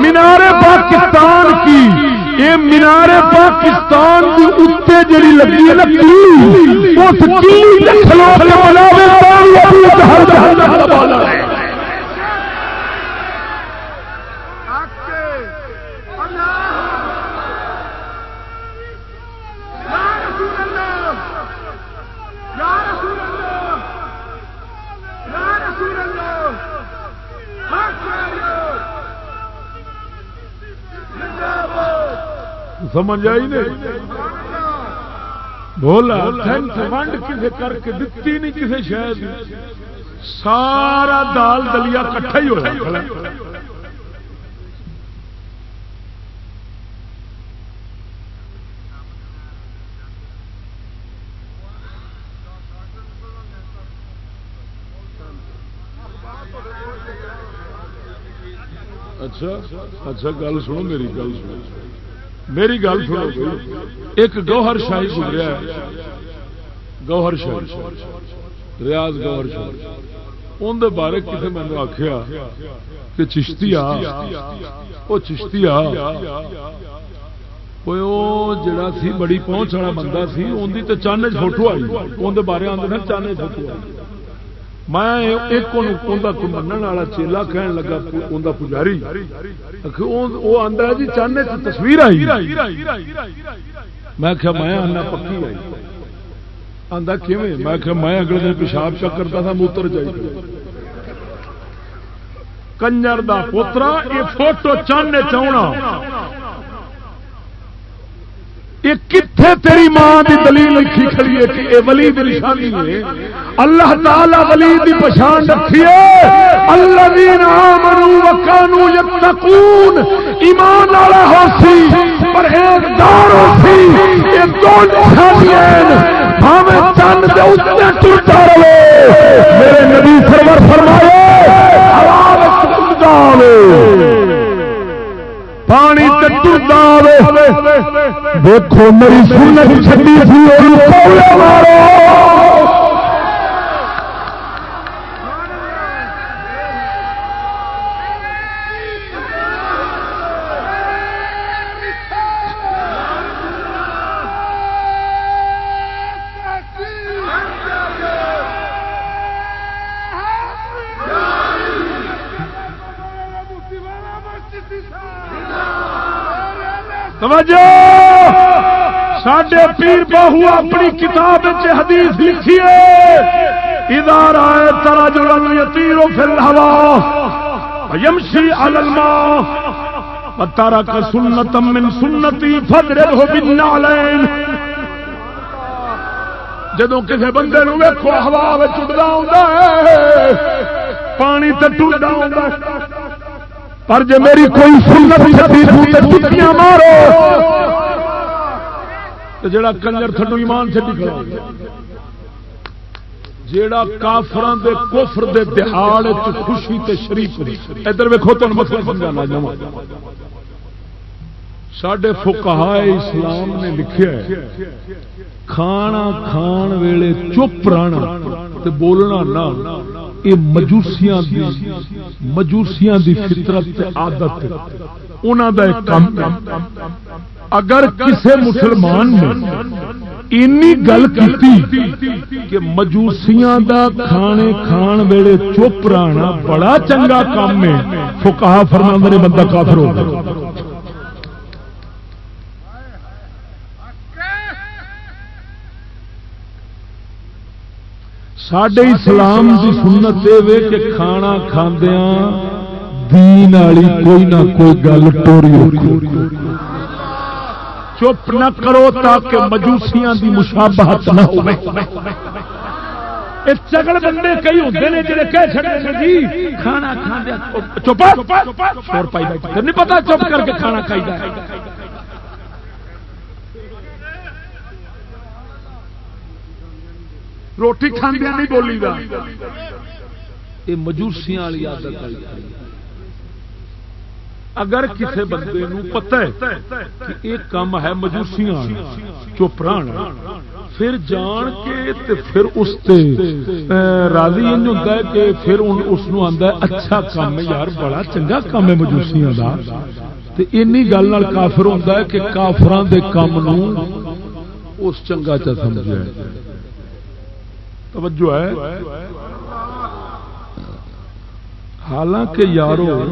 S3: مینارے پاکستان کی یہ مینار پاکستان کی اتنے جڑی لگی ہے نا اس کی سمجھ آئی نہیں؟ بولا تھنک ونڈ کسی کر کے دتی نہیں کسی شاید؟ سارا دال دلیا کٹھا ہی ہوا اچھا اچھا گل سنو میری، گل سنو۔ میری گل سنو ایک گوہر شاہی گزریا گوہر شاہی۔ ریاض گوہر شاہی۔ ان بارے کسی میں آخیا کہ چشتی آ وہ چشتی آ جڑا سی بڑی پہنچ والا بندہ سی ان کی تو چانے فوٹو آئی۔ اندر بارے آدھے چانے فوٹو آئی۔ میں ایک من والا چیلا کہن لگا ان پجاری۔ وہ آتا جی چاہنے تصویر آئی۔ میں کیا میں آنا پکی آئی آتا کھے میں کیا میں اگلے دن پیشاب چک کرتا تھا موتر جائی۔ کنجر دا پوترا، یہ فوٹو چاہنے چاہنا یہ کتنے تیری ماں کی دلیل لکھی کھڑی ہے کہ یہ ولی دی نشانی ہے۔ اللہ تعالی ولی دی پہچان رکھی ہے۔ الذین آمنوا وکانوا یتقون۔ ایمان والا ہو سی، پرہیزگار ہو سی۔ یہ دو نشانیاں ہمیں چند دے اتنے ٹوٹا رہے۔ میرے نبی سرور فرمائے حلال چند پانی دیکھو میری سنت چھٹی سی مارو توجہ سڈے پیر باہو اپنی کتاب حدیث لکھیے ادار آئے ترا جو یتیرو پھر ہوا یمشی الماء تارا کا سنتم من سنتی فدر ہو بالنعلین جدو کسی بندے ویکو ہوا چڑھتا ہے، پانی تو ٹوٹا پر جی میری کوئی سنت چھٹی مارو۔ تو جڑا کنجر تھڈو ایمان چڈی کرا جیڑا کافران دے کفر دے دہاڑ خوشی تے شریف ادھر ویکو تم مسئلہ سمجھانا جاؤں سڈے فکہ اسلام نے لکھا ہے، کھانا کھان ویلے چپ رہنا تے بولنا نہ۔ یہ مجوسیاں دی مجوسیاں دی فطرت عادت انہاں دا ایک کام اگر کسے مسلمان نے اینی گل کیتی کہ مجوسیاں دا کھانے کھان ویلے چپ رہنا بڑا چنگا کام ہے، فقہا فرماندے نے بندہ کافر ہو گیا۔ سڈے اسلام کی سنت یہ کہ کھانا کھاندیا دین والی کوئی نہ کوئی گل ٹوری چپ نہ کرو تاکہ مجوسیاں دی مشابہت نہ ہو چگڑ بندے کئی ہوتے ہیں جڑے کہہ چڑے جی کھانا کھانا چپ نہیں پتا چپ کر کے کھانا کھائی روٹی کھاندیا نہیں بولی گا یہ مجوسیاں والی عادت اگر کسی بندے پتہ ہے کہ یہ کام ہے مجوسیاں چپ رہنا پھر جان کے تے پھر اس تے راضی ان ہوتا ہے کہ پھر اس نو آندا ہے اچھا کام ہے یار، بڑا چنگا کام ہے مجوسیاں دا۔ تے اینی گل نال کافر ہوندا ہے کہ کافران دے کام نو اس چنگا چا سمجھیا ہے۔ توجہ ہے۔ حالانکہ یارو،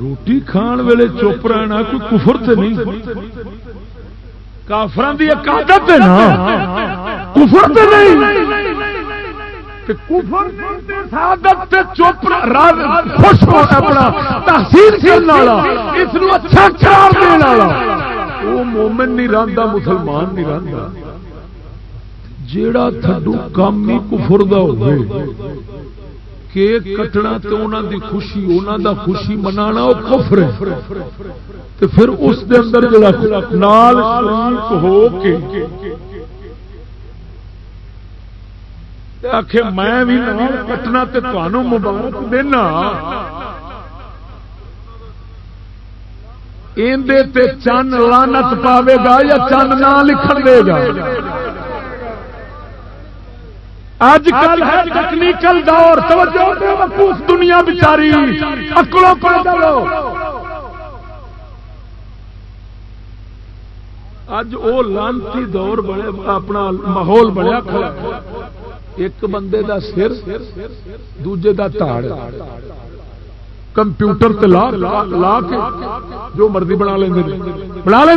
S3: روٹی کھان ویلے چپ رہنا کوئی کفر تے نہیں۔ کافران دی ایک عادت ہے نا۔ کفر تے نہیں۔ اچھا مومن نہیں رہتا مسلمان نہیں رہتا جیڑا تھڈو کام ہی کفر دا ہوئے کیک کٹنا تو انہوں دی خوشی انہوں دا خوشی منانا وہ کفر ہے۔ تو پھر اس دے اندر جڑا نال شریک ہو کے آخ میں بھی نال کٹنا تے تمہوں مبارک دینا۔ اندے چند لانت پاوے گا یا چند نہ لکھن دے گا؟ اج کل ہے ٹیکنیکل دور توجہ دنیا بچاری اکلوں پیدل اج وہ لانتی دور بڑے اپنا ماحول بڑا ایک بندے دا سر دوجے دا تاڑ۔ کمپیوٹر تے لا لا کے جو مرضی بنا لیں بنا لیں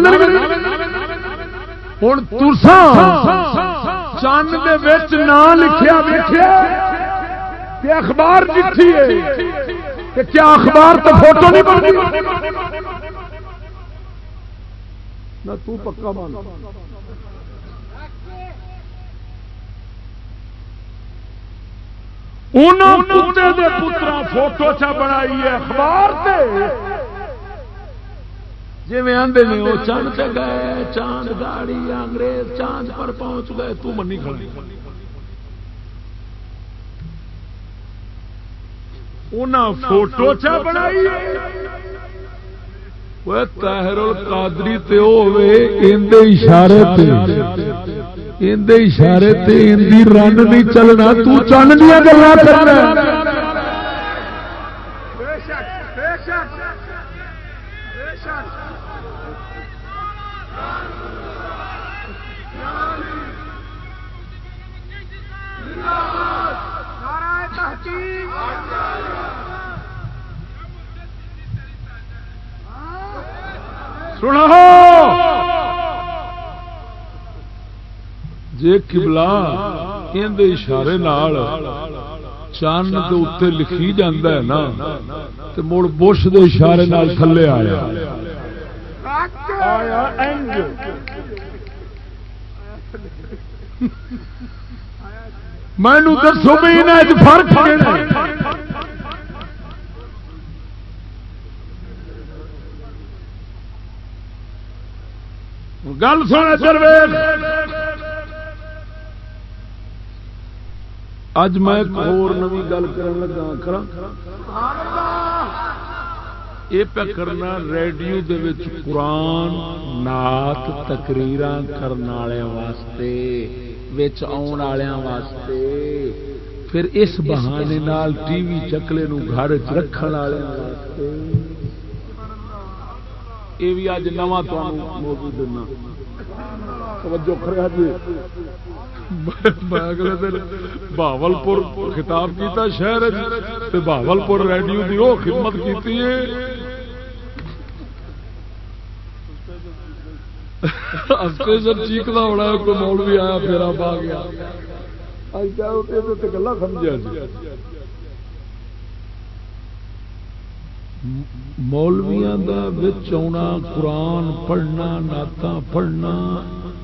S3: ہوں ترساں چند نہ لکھیا اخبار جیتی ہے کیا اخبار تو فوٹو نہیں بنتی نہ تو پکا مان پترا فوٹو چا بنائی ہے، اخبار جی آدھے نے وہ چند پہ گئے، چاند گاڑی، انگریز چاند پر پہنچ گئے، تو منی کھڑی فوٹو چا بنائی تاہر القادری تے ہوے اندے اشارے تے۔ اندے اشارے تے اندی رن نہیں چلنا، تو چند دیا گلا کرنا جے کبلا اشارے چند کے اتنے لکھی جانا ہے نا تو مڑ بش دے اشارے تھلے آیا۔ میں دسو بھی فرق گل سونے سروے اج میں ایک اور نوی گل کرن لگا کرا یہ پہ کرنا ریڈیو دے وچ قرآن نات تقریر کرنے واسطے، وچ آن والوں واسطے۔ پھر اس بہانے نال ٹی وی چکلے نو گھر چ رکھن والوں واسطے۔ یہ بھی اج نواں موضوع دینا۔ توجہ کرے جی اگلے دن بہاول پور خطاب کیتا شہر بہاول پور ریڈیو کی وہ خدمت کی چیخلا ہونا کوئی مول بھی آیا، پھر آپ آ گیا۔ گلا سمجھا جی۔ مولویا آنا، قرآن پڑھنا نعت پڑھنا،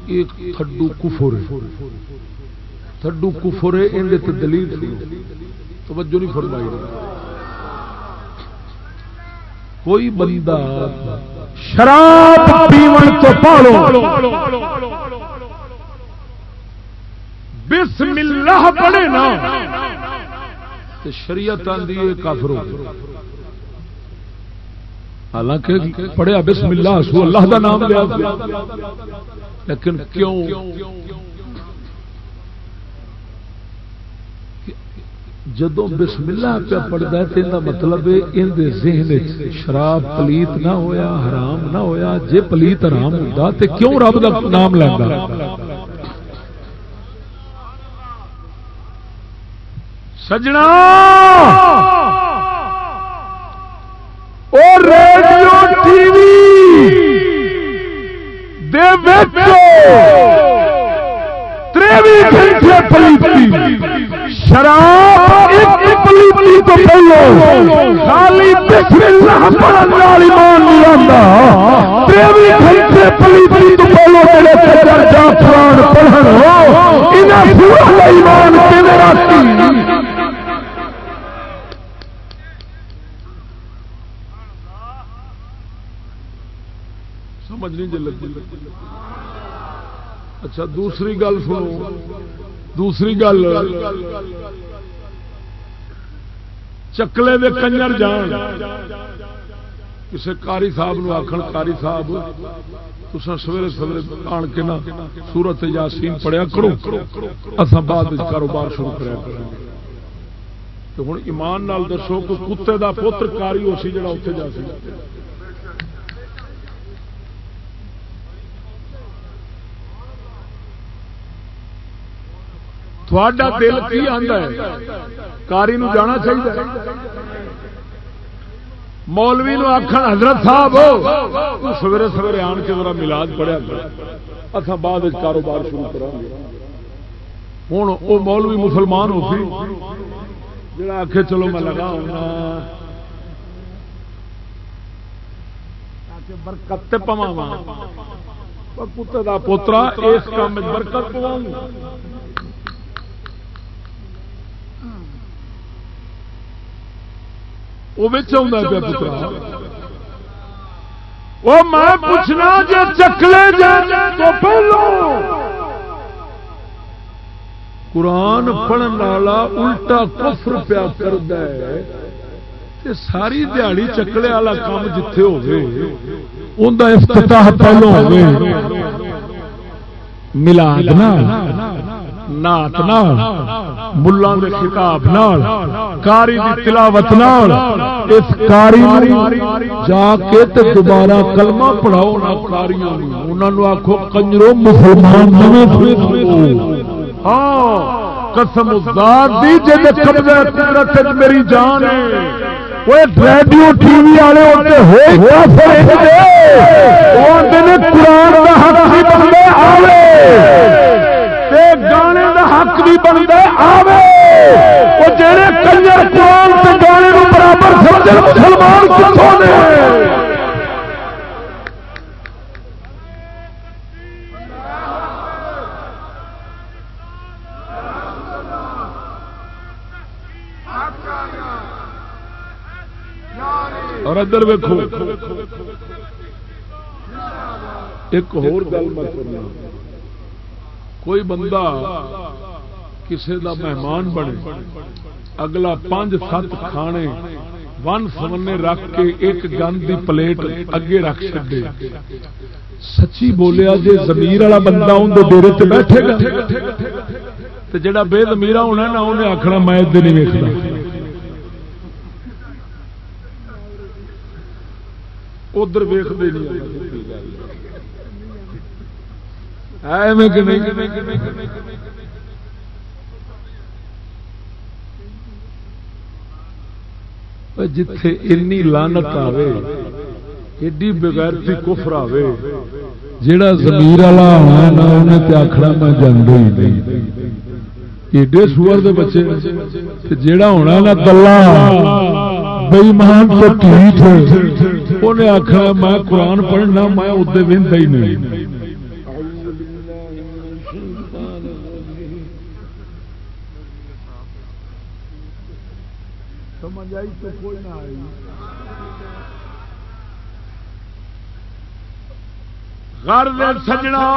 S3: ایک تھڈو کفر ہے۔ تھڈو کفر ہے اندر تے دلیل توجہ نہیں فرمائی۔ کوئی بندہ شراب پیون تو پالو۔ بسم اللہ پڑھے نا۔ شریعت آدھی ہے، کافر حالانکہ پڑھیا بسم اللہ سو اللہ دا نام لیا۔ لیکن کیوں؟ جدو بسم اللہ پہ پڑھتا ہے تو مطلب اندر ذہن شراب پلیت نہ ہویا، حرام نہ ہویا، جے پلیت حرام ہوتا تو کیوں رب کا نام لینا سجنا! ریڈیو ٹی وی شراب پلیتی تو پہلو خالی بسم اللہ پڑھن نہیں گھنٹے پلیتی تو پہلو میرے جا پڑھن۔ ایمان سمجھ نہیں جی اچھا دوسری گل سنو۔ دوسری گل۔ چکلے دے کنجر جان۔ کسے کاری صاحب نو آخر کاری صاحب تسا سویرے سویرے آن کے نا سورت یاسین پڑھیا کرو۔ اصا بعد کاروبار شروع کریا کریں تو ہوں ایمان نال دسو، کوئی کتے دا پوتر کاری ہو سی جڑا اتنے جا سی۔ تھوڑا دل کی آتا ہے کاری نو جانا چاہیے مولوی نو آخر حضرت صاحب سویرے سویرے آن کے ذرا ملاد پڑیا اچھا بعد کاروبار شروع کرا ہوں وہ مولوی مسلمان ہو سی جا آخ چلو میں لگا ہونا برکت پوا پتر کا پوترا اس کام برکت پواؤں وہ پیا پترا وہ میں پوچھنا جی چکلے تو پہلو۔ قرآن پڑھن والا الٹا کفر پیا کر ساری دیہڑی چکلے والا کام جتھے ہو افتتاح پہلو ہو ملاد نات دے خطاب نال کاری دی تلاوت نال اس کاری جا کے تے دوبارہ کلمہ پڑھاؤ کاریاں انہاں نو آکھو کنجرو مسلمان ہاں قسم ذات دی جے قبضہ قدرت وچ میری جان ہے ریڈیو ٹی وی والے ہوئے قرآن حق بندے حق بھی بنتا آوے! قرآن کے گانے برابر مسلمان کتوں اور ادھر ویکو ایک ہو کوئی بندہ کسی دا مہمان بنے، اگلا پانچ سات کھانے، ون سمنے رکھ کے ایک گند کی پلیٹ اگے رکھ چڈے سچی بولیا جی زمیر والا بندہ اندر ڈیری سے بیٹھے گا تو جڑا بے زمیرا ہونا نا انہیں آخنا میں ادھر نہیں ویکنا ادھر ویختے نہیں؟ جتھے انی لانت آوے ایڈی بغیر تھی کفر آوے جیڑا زمیر والا ہونا نا انہیں تے آخنا میں جانتا ہی نہیں ایڈے سور دے بچے تے جیڑا ہونا نا گلا بےمان تو ٹھیک ہے انہیں آخر میں قرآن پڑھنا میں ادے وہدا ہی نہیں سمجھ آئی تو کوئی نہ آئی گھر سجنا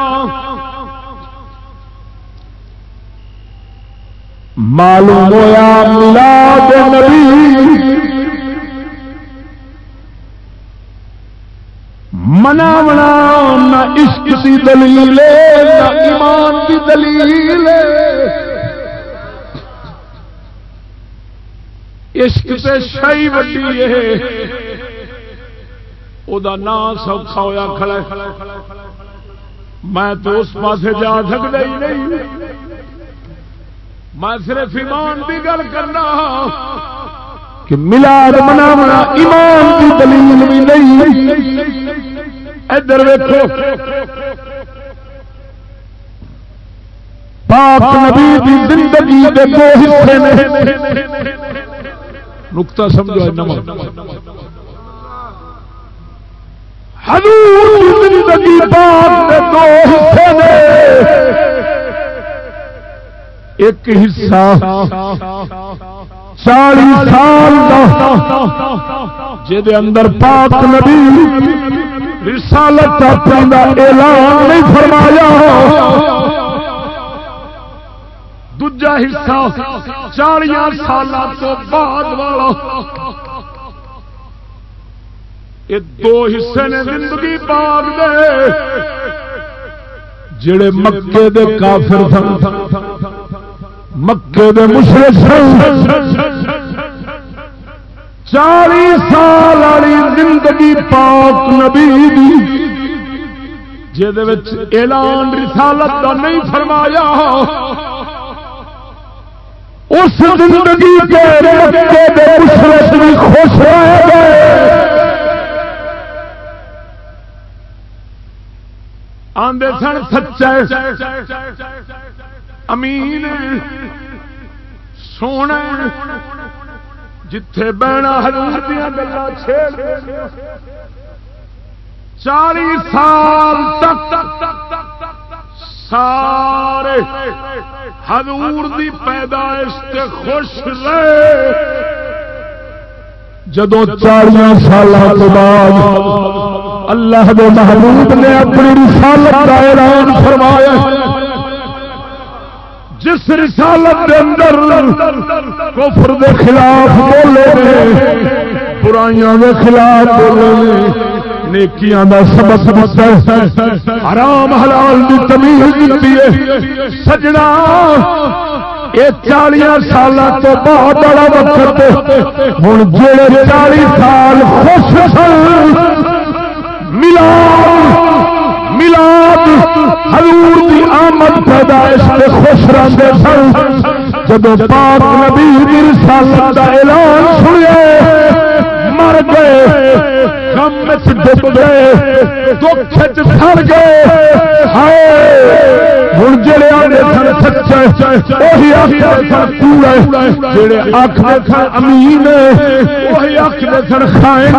S3: معلوم ہوا ملاد نبی مناونا نہ عشق کی دلیل نہ ایمان کی دلیل عشق سے شاہی وڈی ہے۔ وہ نام سوکھا ہوا کھڑا میں تو اس پاس جا سکتا ہی نہیں۔ میں صرف ایمان کی گل کرنا کہ ملاد مناونا ایمان کی دلیل بھی نہیں۔ ادھر ویکو پاک نبی دی زندگی دے دو حصے نے۔ نقطہ سمجھو نمک حضور زندگی پاک دو حصے نے ایک حصہ چالی سال جہد اندر پاک نبی رسالت اعلان نہیں فرمایا۔ دجا حصہ چالیا سال تو بعد والا یہ دو حصے نے زندگی پاک دے جڑے مکے دے کافر سن مکے دے مشرق سن چالی سال والی زندگی پاک نبی جہد اعلان رسالت کا نہیں فرمایا اس زندگی کے بھی خوش رہے گئے آدھے سن سچا امین سونا جتھے بہنا حضور دیا گلا چالی سال تک سارے حضور دی پیدائش تے خوش رہے۔ جدو چالیا سال بعد اللہ دے محبوب نے اپنی رسالت کا اعلان فرمایا۔ جس رسالت دے اندر کفر دے خلاف بولے برائیاں دے خلاف بولے نیکیاں دا سبق دتا حرام حلال دی تمیز دتی ہے۔ سجنا۔ یہ چالیا سال تو بہت بڑا وقت ہوں جڑے چالی سال خوش سن۔ ملا ملاد حضور دی آمد پیدائش میں خوش رہتے سن۔ جب پاک نبی دی رسالت دا اعلان سنے مر گئے، غم وچ ڈب گئے دکھ وچ سڑ گئے، ہائے ہوں جڑے آدھے سن سچے وہی آخر سن کوڑے، جڑے آخر سن امین وہی آخر سن خائن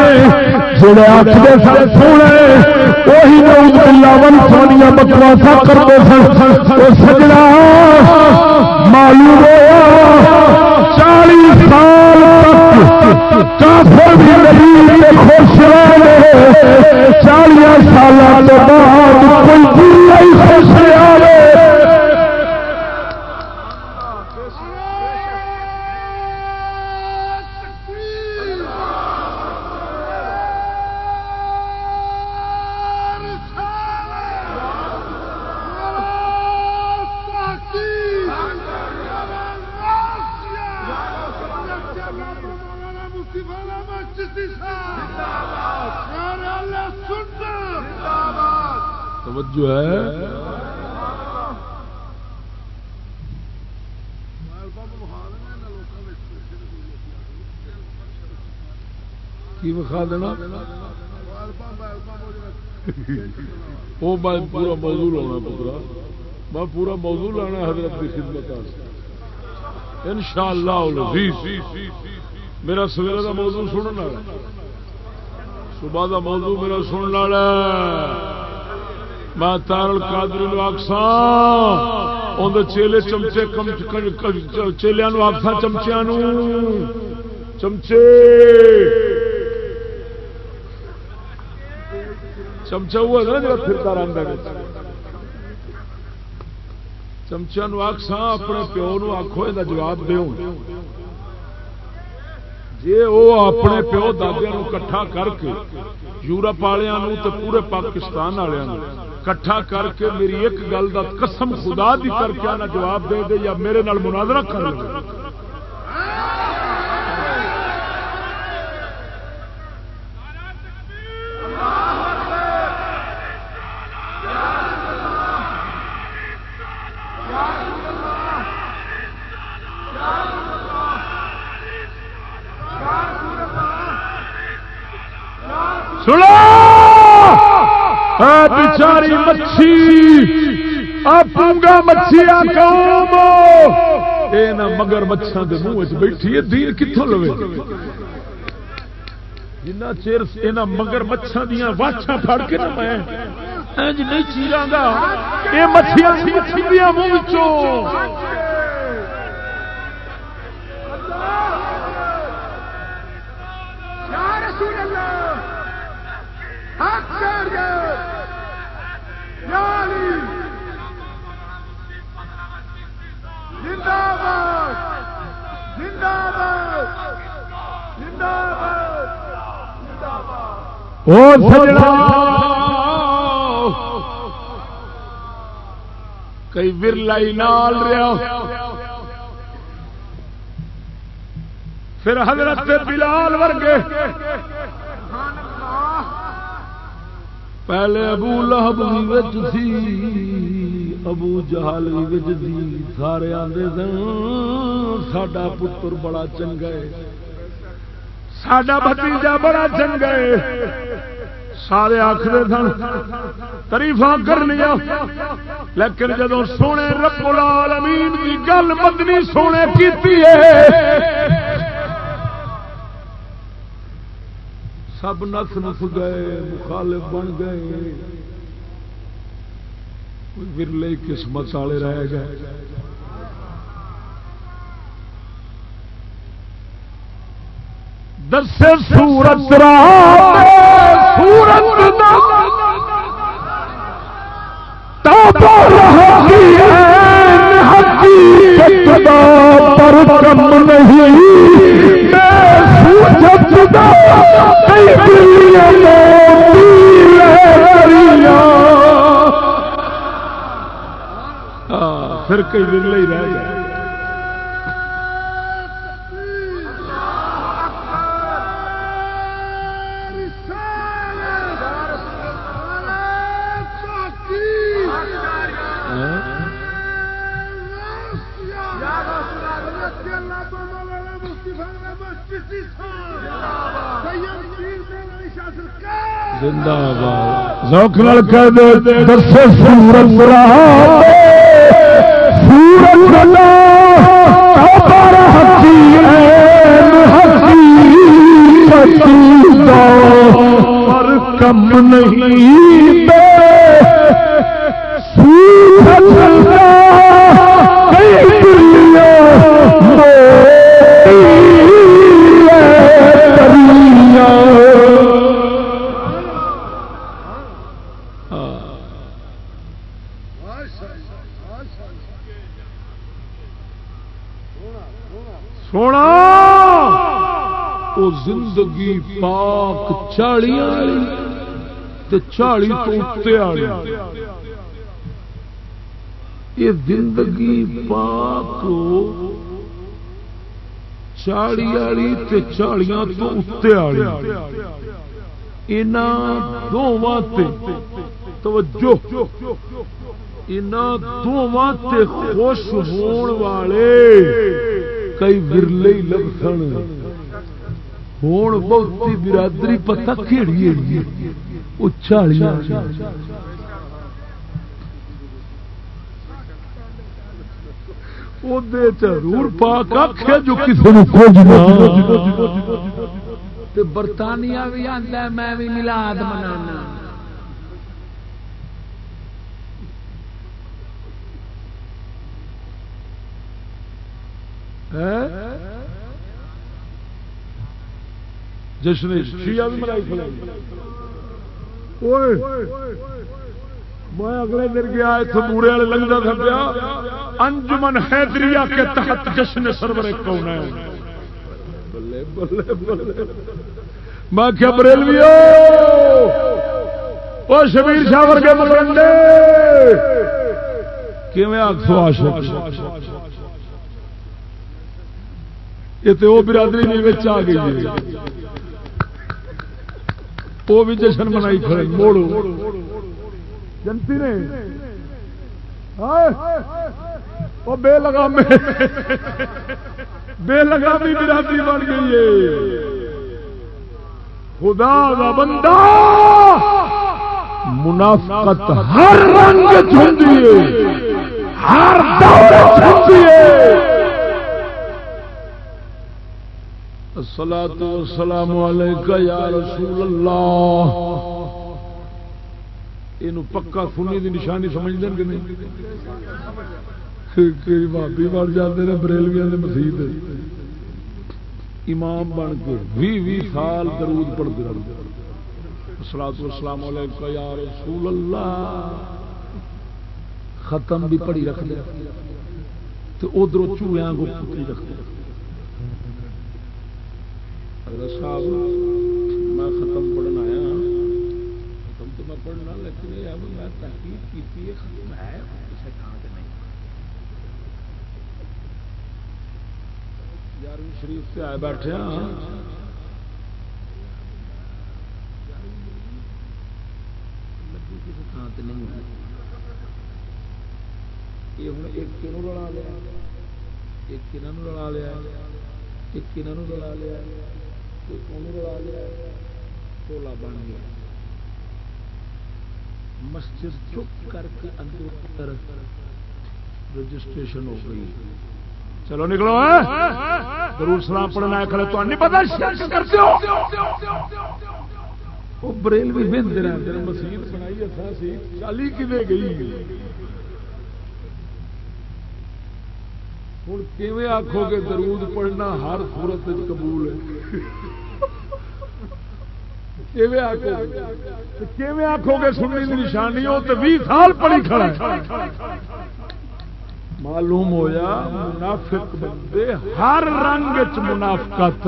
S3: جڑے آخر سن سونے وہی نوز بلا ون سونیا بکواسا کرتے سن وہ سجنا معلوم ہوا چالیس سال کافر بھی نہیں خوش رہے چالیا سال بعد کوئی خوش رہے کی دینا۔ وہ میں پورا موضوع لانا پترا۔ میں پورا موضوع لانا حضرت کی خدمت ان شاء اللہ میرا سویرے کا موضوع سننا صبح کا موضوع میرا سننے والا میں تارل کادری آخسا اندر چیلے چمچے چیلیا آخسا چمچیا چمچے۔ چمچا ہوا نا جا پھرتا رہتا چمچیا آخسا اپنے پیو نو آخو یہ جواب دو جی وہ اپنے پیو دادیا کٹھا کر کے یورپ والوں تو پورے پاکستان والوں کٹھا کر کے میری ایک گل کا قسم خدا دی کر کے نہ جواب دے دے یا میرے نال مناظرہ کر لے سنو! بچاری مچھی! پونگا مچھی مگر مچھا کے منہ بیٹھی ہے دین کتوں لو جنا چیر یہاں مگر کے نہ میں۔ نہیں گا یہ مچھلیاں مچھلی منہ کئی ورلائی نال رہا۔ پھر حضرت بلال ورگے پہلے ابو لہب سی، ابو جہال سارے آدھے سن، ساڈا پتر بڑا چنگا ہے۔ ساڈا بتیجا بڑا چنگا ہے۔ سارے آخر سن تریف کرنی لیکن جب سونے رب العالمین کی گل مدنی سونے کی سب نس نس گئے، مخالف بن گئے۔ ورلے قسمت والے رہ گئے۔ دس سورت سورت پر کم نہیں۔ ہاں۔ پھر کئی دن لے رہ جائے باد نال کہہ دے درس سورت رہا سورت اللہ پر کم نہیں زندگی پاک چالیاں چالی تو اتنے والی یہ زندگی پاک چالی والی چالیاں تو اتنے والی ان دونوں توجہ۔ دونوں خوش ہون والے کئی ورلے لبسن۔ ہوں بہتی برادری پتہ کھیڑی وہ چالیاں ضرور پاک آخیا جو کسی برطانیہ بھی آتا میں بھی ملاد منانا۔ جشن شیعہ بھی منائی کھڑے میں اگلے دن گیا اتنے بورے والے لگتا تھا پیا۔ انجمن حیدریا کے تحت جشن سرور کون ہے۔ میں کیا بریلوی وہ شبیر شاہ ورگے ملنڈے کیویں آخو آشک یہ تو وہ برادری نہیں آ گئی وہ بھی جشن منائی کھڑے، موڑو۔ جنتی نے۔ وہ بے لگام بے لگامی برادری بن گئی ہے۔ خدا کا بندہ۔ منافقت ہر رنگ چندی ہر دور چندی السلام والسلام علیکہ یا رسول اللہ یہ پکا سنی دی نشانی سمجھ دیں کہ نہیں؟ بھابی بن جاتے ہیں بریلویا کے مسیح امام بن کے بھی بھی سال درود پڑھتے رہتے سلاد السلام علیکم یا رسول اللہ۔ ختم بھی پڑھی رکھ دیا تو ادھر چوہیا کو پتری رکھ لیا دیا صاحب، میں ختم پڑھنا آیا ہاں۔ ختم تو میں پڑھنا، لیکن یہ اب میں تحقیق کی ختم ہے کسی تھان سے نہیں۔ گیارہویں شریف سے آئے بیٹھے ہاں۔ کسی تھان سے نہیں یہ ہوں ایک کنوں لڑا لیا۔ ایک کنہوں لڑا لیا۔ ایک کنہوں لڑا لیا۔ ایک لڑا لیا ٹولا بن گیا۔ مسجد چپ کر کے اندر رجسٹریشن ہو گئی۔ چلو نکلو ہاں؟ ضرور سلام پڑھنا ہے، کھڑے تو نہیں پتا شرک کرتے ہو۔ وہ بریلوی بند رہتے ہیں، مسجد بنائی ایسا سی چالی کدے گئی؟ ہوں کیویں آخو گے درود پڑھنا ہر صورت قبول ہے؟ آخو گے؟ سننی کی نشانی؟ ہو تو بھی سال پڑی کھڑا معلوم ہویا منافق بندے ہر رنگ چ منافقت۔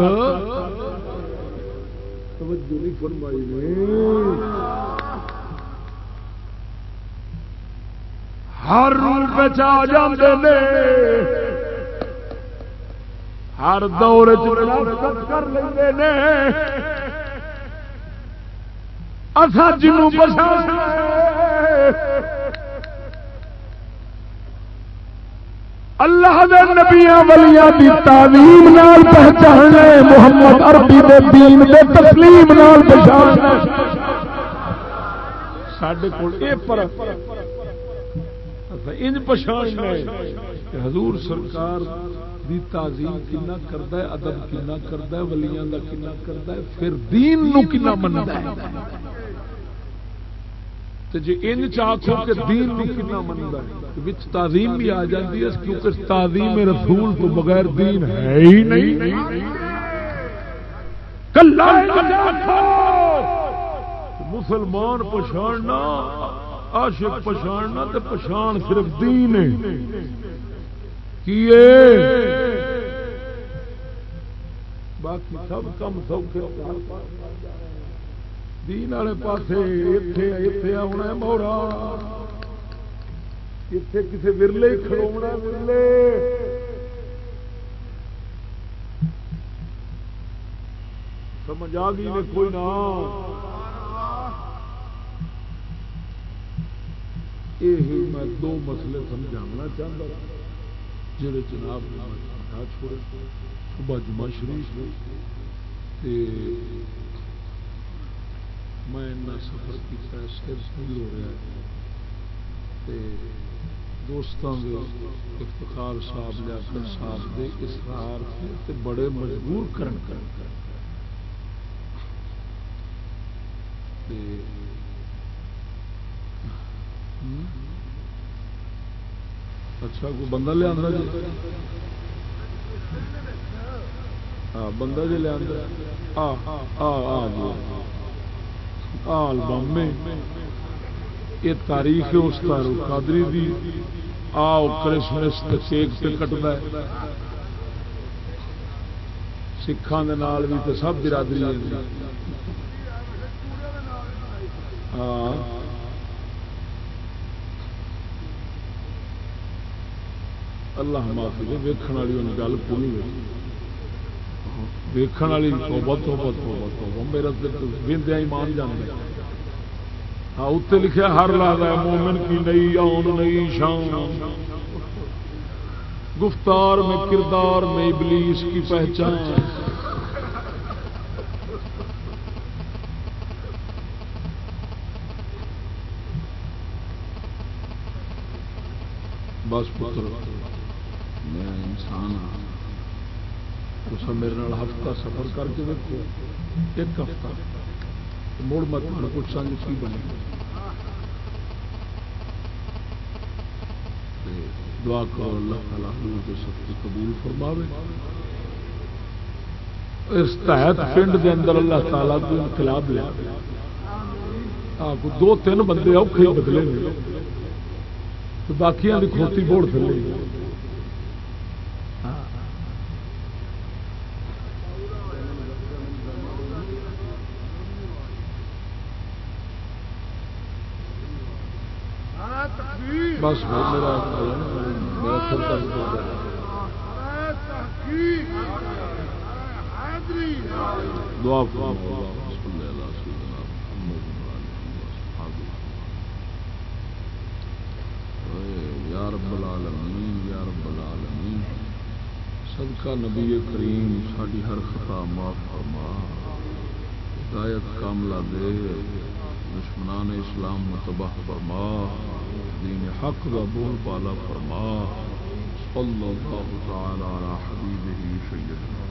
S3: ہر روپ آ جاتے ہر دور چ کر لیں اصا جنوں اللہ دے نبیاں ولیاں دی تعلیم نال پہچانے محمد عربی دے دین دے تسلیم نال پہچانے ساڈے کول اے پر کہ حضور سرکار دی تعظیم کنا کردا ہے ادب کنا کردا ہے ولیاں دا کنا کردا ہے پھر دین نو کنا مندا ہے۔ جی ان چاہو کہ دین بھی کنا منگا بچ تعظیم بھی آ جاتی ہے، کیونکہ تعظیم رسول تو بغیر دین ہے ہی نہیں۔ مسلمان پچھاڑنا عاشق پچھاننا تے پچھان صرف دین کی باقی سب کم سوکھے۔ دین والے پاس اتے آنا مورا اتے کسی ورلے کھڑونا ورلے سمجھ آ گئی نے کوئی نہ یہ میں دو مسئلے سمجھانا چاہتا جڑے جناب نے چھوڑے صبح جمعہ شریف میں سفر کیا سر صحیح ہو رہا ہے۔ دوستان افتخار صاحب، لیاقت صاحب دے اسرار سے بڑے مجبور کرن کرن کرن اچھا کوئی بندہ لیا جی؟ ہاں بندہ جی لیا آ۔ البم میں۔ یہ تاریخ اس قادری دی۔ آؤ کرسمس کیک پہ کٹتا ہے۔ سکھان بھی تو سب برادری ہاں۔ اللہ معافی دے ویکن والی گل پوری ہوئی۔ ویکن والی بہت بہت بہت میرا بندیا ایمان جانے ہاں اتنے لکھا ہر لاگ ہے، مومن کی نئی آن، نئی شان۔ گفتار میں کردار، میں ابلیس کی پہچان۔ بس پتر، میں انسان ہاں۔ اس میرے ہفتہ سفر کر کے دیکھو ایک ہفتہ۔ مڑ مت پوچھا گے کی بنے دعا کرو اللہ تعالیٰ کے سب کو قبول فرماوے۔ اس تحت پنڈ کے اندر اللہ تعالیٰ کو انقلاب لیا دو تین بندے اوکھے بدلے ہوئے۔ باقی کی کھوتی بوڑ تھلے بس میرا دعا یا رب العالمین، یا رب العالمین، صدقہ نبی کریم ساری ہر خطا معاف فرما۔ ہدایت کاملہ دے۔ دشمنان اسلام متبہ فرما۔ دین حق کا بول بالا فرما۔ صلی اللہ تعالی علی حبیبہ سیدنا